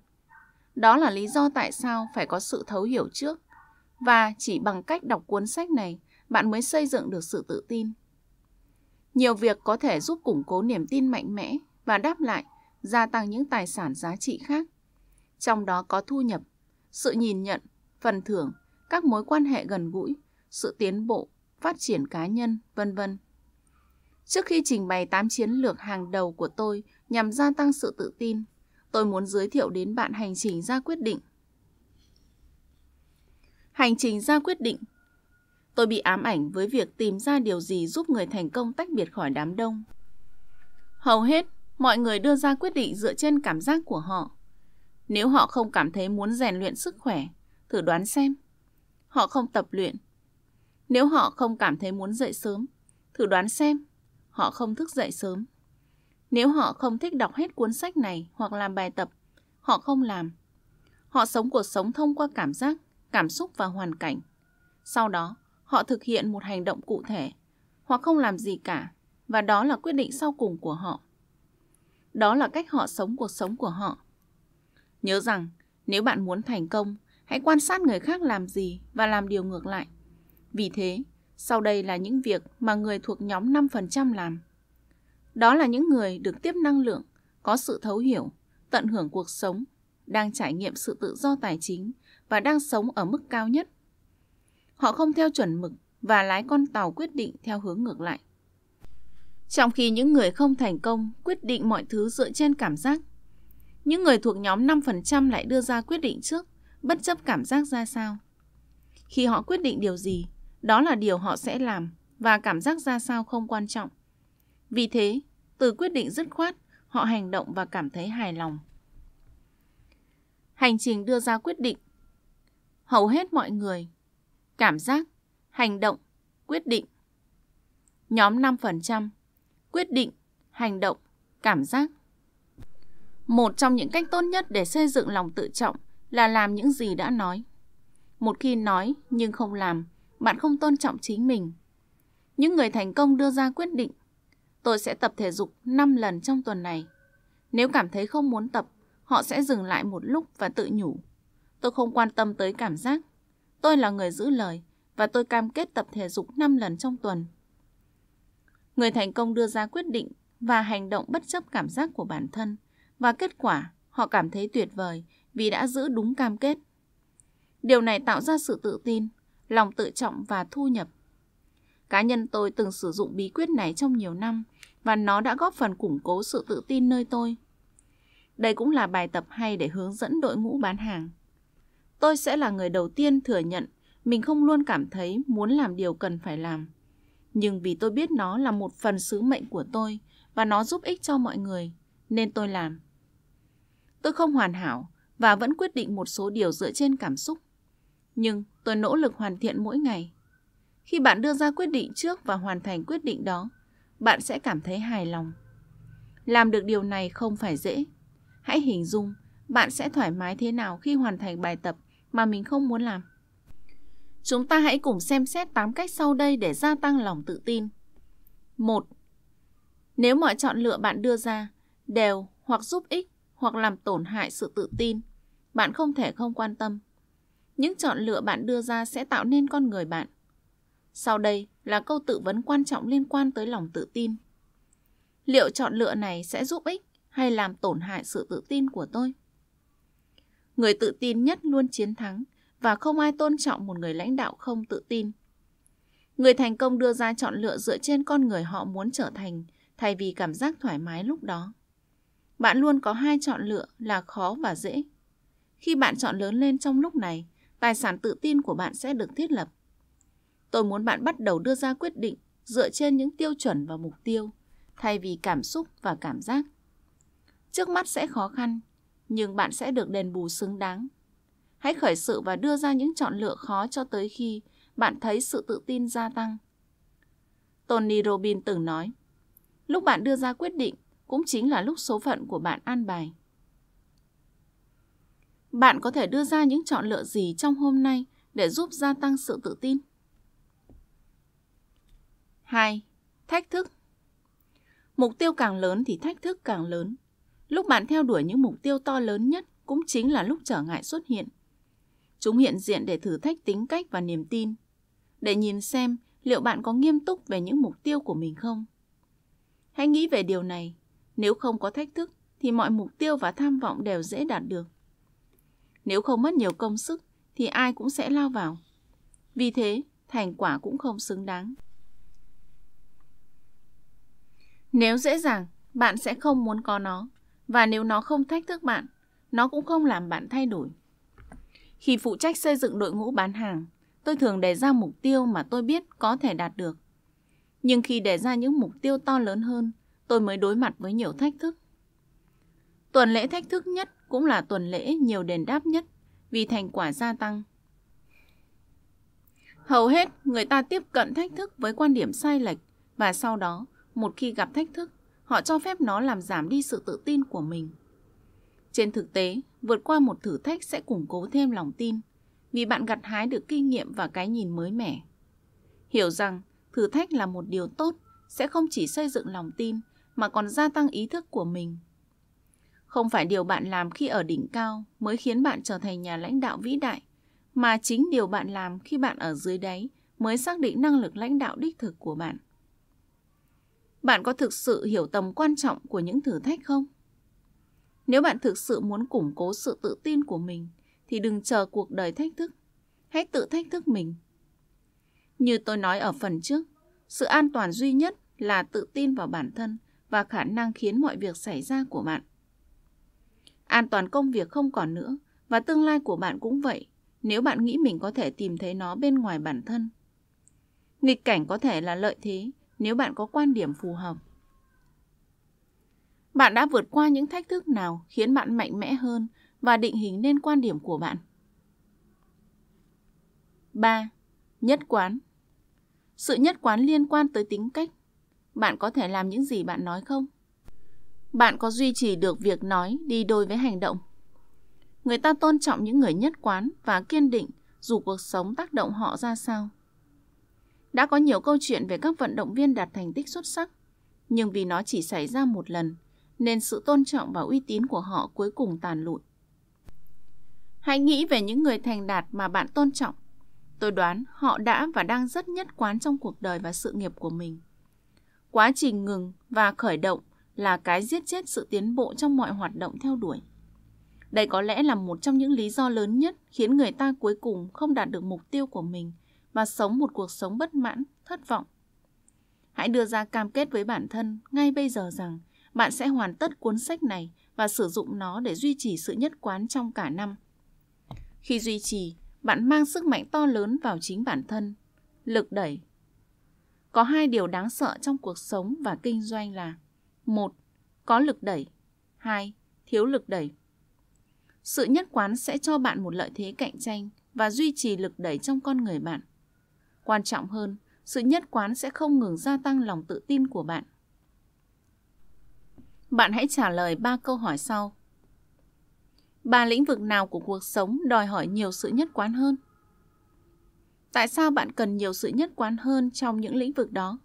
Đó là lý do tại sao phải có sự thấu hiểu trước và chỉ bằng cách đọc cuốn sách này, bạn mới xây dựng được sự tự tin. Nhiều việc có thể giúp củng cố niềm tin mạnh mẽ và đáp lại, gia tăng những tài sản giá trị khác trong đó có thu nhập, sự nhìn nhận, phần thưởng, các mối quan hệ gần gũi, sự tiến bộ, phát triển cá nhân, vân vân. Trước khi trình bày 8 chiến lược hàng đầu của tôi nhằm gia tăng sự tự tin, tôi muốn giới thiệu đến bạn hành trình ra quyết định. Hành trình ra quyết định Tôi bị ám ảnh với việc tìm ra điều gì giúp người thành công tách biệt khỏi đám đông. Hầu hết, mọi người đưa ra quyết định dựa trên cảm giác của họ. Nếu họ không cảm thấy muốn rèn luyện sức khỏe, thử đoán xem. Họ không tập luyện. Nếu họ không cảm thấy muốn dậy sớm, thử đoán xem. Họ không thức dậy sớm. Nếu họ không thích đọc hết cuốn sách này hoặc làm bài tập, họ không làm. Họ sống cuộc sống thông qua cảm giác, cảm xúc và hoàn cảnh. Sau đó, họ thực hiện một hành động cụ thể hoặc không làm gì cả và đó là quyết định sau cùng của họ. Đó là cách họ sống cuộc sống của họ. Nhớ rằng, nếu bạn muốn thành công, hãy quan sát người khác làm gì và làm điều ngược lại. Vì thế, sau đây là những việc mà người thuộc nhóm 5% làm. Đó là những người được tiếp năng lượng, có sự thấu hiểu, tận hưởng cuộc sống, đang trải nghiệm sự tự do tài chính và đang sống ở mức cao nhất. Họ không theo chuẩn mực và lái con tàu quyết định theo hướng ngược lại. Trong khi những người không thành công quyết định mọi thứ dựa trên cảm giác, những người thuộc nhóm 5% lại đưa ra quyết định trước, bất chấp cảm giác ra sao. Khi họ quyết định điều gì, đó là điều họ sẽ làm và cảm giác ra sao không quan trọng. Vì thế, từ quyết định dứt khoát, họ hành động và cảm thấy hài lòng. Hành trình đưa ra quyết định Hầu hết mọi người Cảm giác, hành động, quyết định Nhóm 5% Quyết định, hành động, cảm giác Một trong những cách tốt nhất để xây dựng lòng tự trọng là làm những gì đã nói. Một khi nói nhưng không làm, bạn không tôn trọng chính mình. Những người thành công đưa ra quyết định Tôi sẽ tập thể dục 5 lần trong tuần này. Nếu cảm thấy không muốn tập, họ sẽ dừng lại một lúc và tự nhủ. Tôi không quan tâm tới cảm giác. Tôi là người giữ lời và tôi cam kết tập thể dục 5 lần trong tuần. Người thành công đưa ra quyết định và hành động bất chấp cảm giác của bản thân và kết quả họ cảm thấy tuyệt vời vì đã giữ đúng cam kết. Điều này tạo ra sự tự tin, lòng tự trọng và thu nhập. Cá nhân tôi từng sử dụng bí quyết này trong nhiều năm và nó đã góp phần củng cố sự tự tin nơi tôi. Đây cũng là bài tập hay để hướng dẫn đội ngũ bán hàng. Tôi sẽ là người đầu tiên thừa nhận mình không luôn cảm thấy muốn làm điều cần phải làm. Nhưng vì tôi biết nó là một phần sứ mệnh của tôi và nó giúp ích cho mọi người, nên tôi làm. Tôi không hoàn hảo và vẫn quyết định một số điều dựa trên cảm xúc. Nhưng tôi nỗ lực hoàn thiện mỗi ngày. Khi bạn đưa ra quyết định trước và hoàn thành quyết định đó, bạn sẽ cảm thấy hài lòng. Làm được điều này không phải dễ. Hãy hình dung bạn sẽ thoải mái thế nào khi hoàn thành bài tập mà mình không muốn làm. Chúng ta hãy cùng xem xét 8 cách sau đây để gia tăng lòng tự tin. 1. Nếu mọi chọn lựa bạn đưa ra đều hoặc giúp ích hoặc làm tổn hại sự tự tin, bạn không thể không quan tâm. Những chọn lựa bạn đưa ra sẽ tạo nên con người bạn. Sau đây là câu tự vấn quan trọng liên quan tới lòng tự tin. Liệu chọn lựa này sẽ giúp ích hay làm tổn hại sự tự tin của tôi? Người tự tin nhất luôn chiến thắng và không ai tôn trọng một người lãnh đạo không tự tin. Người thành công đưa ra chọn lựa dựa trên con người họ muốn trở thành thay vì cảm giác thoải mái lúc đó. Bạn luôn có hai chọn lựa là khó và dễ. Khi bạn chọn lớn lên trong lúc này, tài sản tự tin của bạn sẽ được thiết lập. Tôi muốn bạn bắt đầu đưa ra quyết định dựa trên những tiêu chuẩn và mục tiêu, thay vì cảm xúc và cảm giác. Trước mắt sẽ khó khăn, nhưng bạn sẽ được đền bù xứng đáng. Hãy khởi sự và đưa ra những chọn lựa khó cho tới khi bạn thấy sự tự tin gia tăng. Tony Robbins từng nói, lúc bạn đưa ra quyết định cũng chính là lúc số phận của bạn an bài. Bạn có thể đưa ra những chọn lựa gì trong hôm nay để giúp gia tăng sự tự tin? 2. Thách thức Mục tiêu càng lớn thì thách thức càng lớn. Lúc bạn theo đuổi những mục tiêu to lớn nhất cũng chính là lúc trở ngại xuất hiện. Chúng hiện diện để thử thách tính cách và niềm tin, để nhìn xem liệu bạn có nghiêm túc về những mục tiêu của mình không. Hãy nghĩ về điều này, nếu không có thách thức thì mọi mục tiêu và tham vọng đều dễ đạt được. Nếu không mất nhiều công sức thì ai cũng sẽ lao vào. Vì thế, thành quả cũng không xứng đáng. Nếu dễ dàng, bạn sẽ không muốn có nó. Và nếu nó không thách thức bạn, nó cũng không làm bạn thay đổi. Khi phụ trách xây dựng đội ngũ bán hàng, tôi thường đề ra mục tiêu mà tôi biết có thể đạt được. Nhưng khi đề ra những mục tiêu to lớn hơn, tôi mới đối mặt với nhiều thách thức. Tuần lễ thách thức nhất cũng là tuần lễ nhiều đền đáp nhất vì thành quả gia tăng. Hầu hết người ta tiếp cận thách thức với quan điểm sai lệch và sau đó, một khi gặp thách thức, họ cho phép nó làm giảm đi sự tự tin của mình. Trên thực tế, vượt qua một thử thách sẽ củng cố thêm lòng tin vì bạn gặt hái được kinh nghiệm và cái nhìn mới mẻ. Hiểu rằng thử thách là một điều tốt sẽ không chỉ xây dựng lòng tin mà còn gia tăng ý thức của mình. Không phải điều bạn làm khi ở đỉnh cao mới khiến bạn trở thành nhà lãnh đạo vĩ đại, mà chính điều bạn làm khi bạn ở dưới đáy mới xác định năng lực lãnh đạo đích thực của bạn. Bạn có thực sự hiểu tầm quan trọng của những thử thách không? Nếu bạn thực sự muốn củng cố sự tự tin của mình, thì đừng chờ cuộc đời thách thức. Hãy tự thách thức mình. Như tôi nói ở phần trước, sự an toàn duy nhất là tự tin vào bản thân và khả năng khiến mọi việc xảy ra của bạn. An toàn công việc không còn nữa và tương lai của bạn cũng vậy nếu bạn nghĩ mình có thể tìm thấy nó bên ngoài bản thân. Nghịch cảnh có thể là lợi thế nếu bạn có quan điểm phù hợp. Bạn đã vượt qua những thách thức nào khiến bạn mạnh mẽ hơn và định hình nên quan điểm của bạn? 3. Nhất quán Sự nhất quán liên quan tới tính cách. Bạn có thể làm những gì bạn nói không? Bạn có duy trì được việc nói đi đôi với hành động? Người ta tôn trọng những người nhất quán và kiên định dù cuộc sống tác động họ ra sao. Đã có nhiều câu chuyện về các vận động viên đạt thành tích xuất sắc, nhưng vì nó chỉ xảy ra một lần, nên sự tôn trọng và uy tín của họ cuối cùng tàn lụi. Hãy nghĩ về những người thành đạt mà bạn tôn trọng. Tôi đoán họ đã và đang rất nhất quán trong cuộc đời và sự nghiệp của mình. Quá trình ngừng và khởi động là cái giết chết sự tiến bộ trong mọi hoạt động theo đuổi. Đây có lẽ là một trong những lý do lớn nhất khiến người ta cuối cùng không đạt được mục tiêu của mình và sống một cuộc sống bất mãn, thất vọng. Hãy đưa ra cam kết với bản thân ngay bây giờ rằng bạn sẽ hoàn tất cuốn sách này và sử dụng nó để duy trì sự nhất quán trong cả năm. Khi duy trì, bạn mang sức mạnh to lớn vào chính bản thân, lực đẩy. Có hai điều đáng sợ trong cuộc sống và kinh doanh là một, Có lực đẩy 2. Thiếu lực đẩy Sự nhất quán sẽ cho bạn một lợi thế cạnh tranh và duy trì lực đẩy trong con người bạn. Quan trọng hơn, sự nhất quán sẽ không ngừng gia tăng lòng tự tin của bạn. Bạn hãy trả lời ba câu hỏi sau. Ba lĩnh vực nào của cuộc sống đòi hỏi nhiều sự nhất quán hơn? Tại sao bạn cần nhiều sự nhất quán hơn trong những lĩnh vực đó?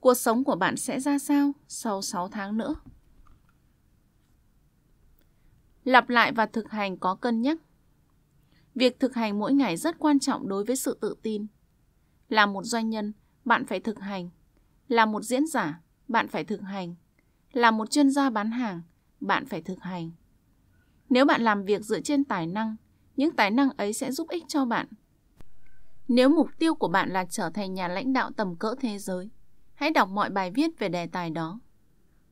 Cuộc sống của bạn sẽ ra sao sau 6 tháng nữa? Lặp lại và thực hành có cân nhắc. Việc thực hành mỗi ngày rất quan trọng đối với sự tự tin. Là một doanh nhân, bạn phải thực hành. Là một diễn giả, bạn phải thực hành. Là một chuyên gia bán hàng, bạn phải thực hành. Nếu bạn làm việc dựa trên tài năng, những tài năng ấy sẽ giúp ích cho bạn. Nếu mục tiêu của bạn là trở thành nhà lãnh đạo tầm cỡ thế giới, hãy đọc mọi bài viết về đề tài đó.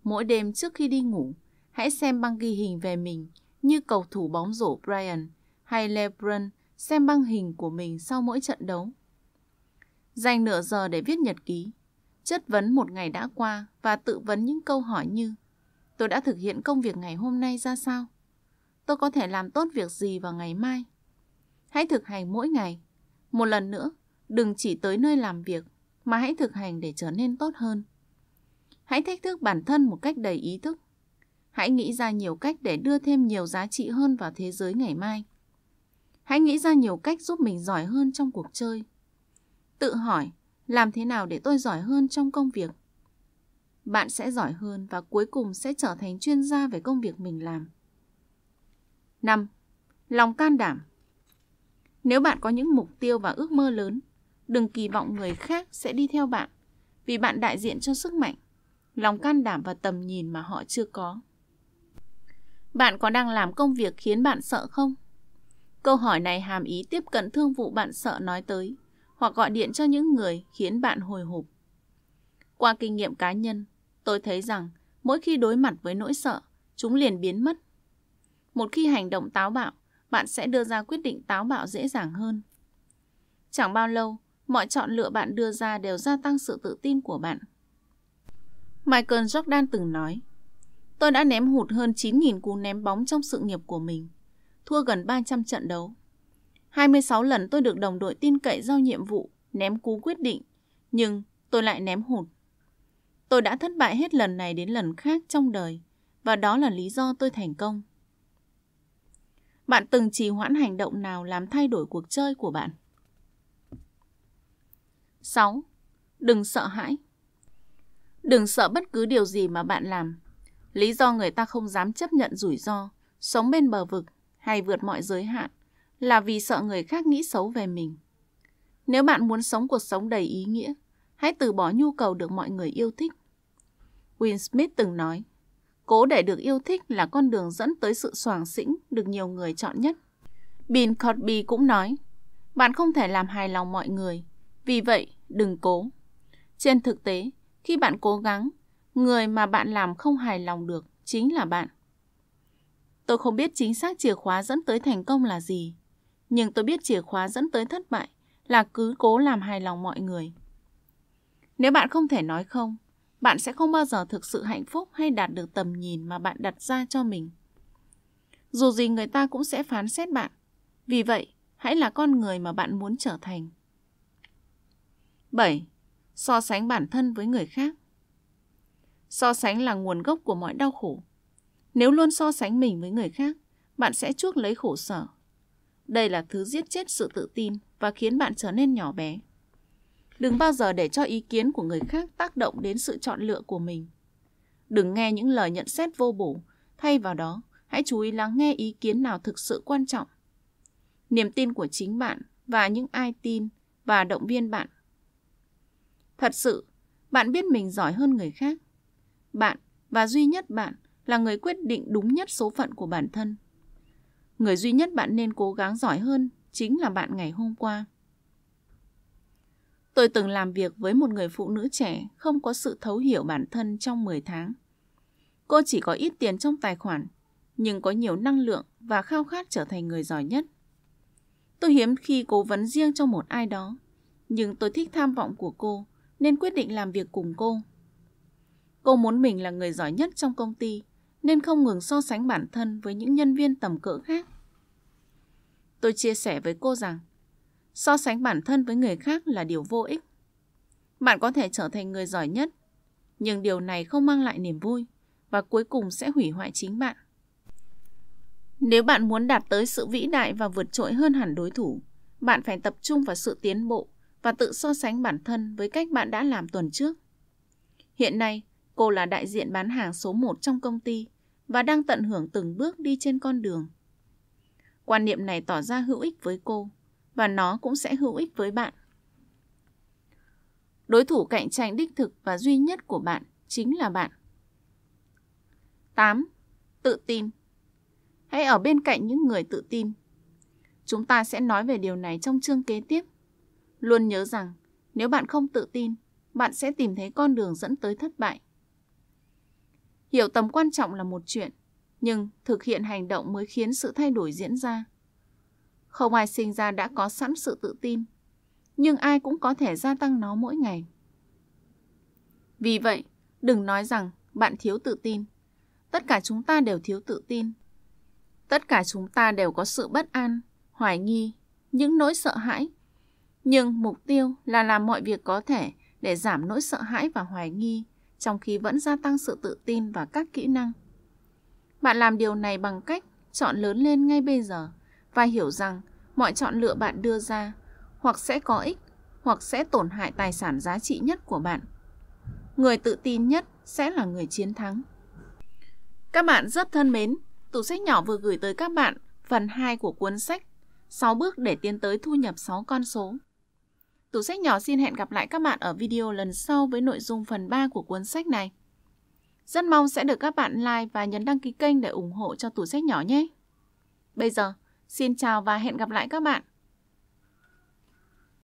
Mỗi đêm trước khi đi ngủ, hãy xem băng ghi hình về mình như cầu thủ bóng rổ Brian hay LeBron xem băng hình của mình sau mỗi trận đấu. Dành nửa giờ để viết nhật ký, chất vấn một ngày đã qua và tự vấn những câu hỏi như Tôi đã thực hiện công việc ngày hôm nay ra sao? Tôi có thể làm tốt việc gì vào ngày mai? Hãy thực hành mỗi ngày. Một lần nữa, đừng chỉ tới nơi làm việc, mà hãy thực hành để trở nên tốt hơn. Hãy thách thức bản thân một cách đầy ý thức. Hãy nghĩ ra nhiều cách để đưa thêm nhiều giá trị hơn vào thế giới ngày mai. Hãy nghĩ ra nhiều cách giúp mình giỏi hơn trong cuộc chơi. Tự hỏi, làm thế nào để tôi giỏi hơn trong công việc? Bạn sẽ giỏi hơn và cuối cùng sẽ trở thành chuyên gia về công việc mình làm. 5. Lòng can đảm Nếu bạn có những mục tiêu và ước mơ lớn, đừng kỳ vọng người khác sẽ đi theo bạn vì bạn đại diện cho sức mạnh, lòng can đảm và tầm nhìn mà họ chưa có. Bạn có đang làm công việc khiến bạn sợ không? Câu hỏi này hàm ý tiếp cận thương vụ bạn sợ nói tới hoặc gọi điện cho những người khiến bạn hồi hộp. Qua kinh nghiệm cá nhân, tôi thấy rằng mỗi khi đối mặt với nỗi sợ, chúng liền biến mất. Một khi hành động táo bạo, bạn sẽ đưa ra quyết định táo bạo dễ dàng hơn. Chẳng bao lâu, mọi chọn lựa bạn đưa ra đều gia tăng sự tự tin của bạn. Michael Jordan từng nói, Tôi đã ném hụt hơn 9.000 cú ném bóng trong sự nghiệp của mình, thua gần 300 trận đấu. 26 lần tôi được đồng đội tin cậy giao nhiệm vụ, ném cú quyết định, nhưng tôi lại ném hụt. Tôi đã thất bại hết lần này đến lần khác trong đời, và đó là lý do tôi thành công. Bạn từng trì hoãn hành động nào làm thay đổi cuộc chơi của bạn? 6. Đừng sợ hãi. Đừng sợ bất cứ điều gì mà bạn làm. Lý do người ta không dám chấp nhận rủi ro, sống bên bờ vực hay vượt mọi giới hạn là vì sợ người khác nghĩ xấu về mình. Nếu bạn muốn sống cuộc sống đầy ý nghĩa, hãy từ bỏ nhu cầu được mọi người yêu thích. Will Smith từng nói, cố để được yêu thích là con đường dẫn tới sự soàng xĩnh được nhiều người chọn nhất. Bill Cosby cũng nói, bạn không thể làm hài lòng mọi người, vì vậy đừng cố. Trên thực tế, khi bạn cố gắng, người mà bạn làm không hài lòng được chính là bạn. Tôi không biết chính xác chìa khóa dẫn tới thành công là gì, nhưng tôi biết chìa khóa dẫn tới thất bại là cứ cố làm hài lòng mọi người. Nếu bạn không thể nói không, bạn sẽ không bao giờ thực sự hạnh phúc hay đạt được tầm nhìn mà bạn đặt ra cho mình. Dù gì người ta cũng sẽ phán xét bạn. Vì vậy, hãy là con người mà bạn muốn trở thành. 7. So sánh bản thân với người khác. So sánh là nguồn gốc của mọi đau khổ. Nếu luôn so sánh mình với người khác, bạn sẽ chuốc lấy khổ sở. Đây là thứ giết chết sự tự tin và khiến bạn trở nên nhỏ bé. Đừng bao giờ để cho ý kiến của người khác tác động đến sự chọn lựa của mình. Đừng nghe những lời nhận xét vô bổ, thay vào đó, hãy chú ý lắng nghe ý kiến nào thực sự quan trọng. Niềm tin của chính bạn và những ai tin và động viên bạn. Thật sự, bạn biết mình giỏi hơn người khác. Bạn và duy nhất bạn là người quyết định đúng nhất số phận của bản thân. Người duy nhất bạn nên cố gắng giỏi hơn chính là bạn ngày hôm qua. Tôi từng làm việc với một người phụ nữ trẻ không có sự thấu hiểu bản thân trong 10 tháng. Cô chỉ có ít tiền trong tài khoản, nhưng có nhiều năng lượng và khao khát trở thành người giỏi nhất. Tôi hiếm khi cố vấn riêng cho một ai đó, nhưng tôi thích tham vọng của cô nên quyết định làm việc cùng cô. Cô muốn mình là người giỏi nhất trong công ty nên không ngừng so sánh bản thân với những nhân viên tầm cỡ khác. Tôi chia sẻ với cô rằng so sánh bản thân với người khác là điều vô ích. Bạn có thể trở thành người giỏi nhất, nhưng điều này không mang lại niềm vui và cuối cùng sẽ hủy hoại chính bạn. Nếu bạn muốn đạt tới sự vĩ đại và vượt trội hơn hẳn đối thủ, bạn phải tập trung vào sự tiến bộ và tự so sánh bản thân với cách bạn đã làm tuần trước. Hiện nay, cô là đại diện bán hàng số 1 trong công ty và đang tận hưởng từng bước đi trên con đường. Quan niệm này tỏ ra hữu ích với cô và nó cũng sẽ hữu ích với bạn. Đối thủ cạnh tranh đích thực và duy nhất của bạn chính là bạn. 8. Tự tin Hãy ở bên cạnh những người tự tin. Chúng ta sẽ nói về điều này trong chương kế tiếp. Luôn nhớ rằng, nếu bạn không tự tin, bạn sẽ tìm thấy con đường dẫn tới thất bại. Hiểu tầm quan trọng là một chuyện, nhưng thực hiện hành động mới khiến sự thay đổi diễn ra. Không ai sinh ra đã có sẵn sự tự tin, nhưng ai cũng có thể gia tăng nó mỗi ngày. Vì vậy, đừng nói rằng bạn thiếu tự tin. Tất cả chúng ta đều thiếu tự tin. Tất cả chúng ta đều có sự bất an, hoài nghi, những nỗi sợ hãi. Nhưng mục tiêu là làm mọi việc có thể để giảm nỗi sợ hãi và hoài nghi, trong khi vẫn gia tăng sự tự tin và các kỹ năng. Bạn làm điều này bằng cách chọn lớn lên ngay bây giờ và hiểu rằng mọi chọn lựa bạn đưa ra hoặc sẽ có ích hoặc sẽ tổn hại tài sản giá trị nhất của bạn. Người tự tin nhất sẽ là người chiến thắng. Các bạn rất thân mến, tủ sách nhỏ vừa gửi tới các bạn phần 2 của cuốn sách 6 bước để tiến tới thu nhập 6 con số. Tủ sách nhỏ xin hẹn gặp lại các bạn ở video lần sau với nội dung phần 3 của cuốn sách này. Rất mong sẽ được các bạn like và nhấn đăng ký kênh để ủng hộ cho tủ sách nhỏ nhé. Bây giờ, xin chào và hẹn gặp lại các bạn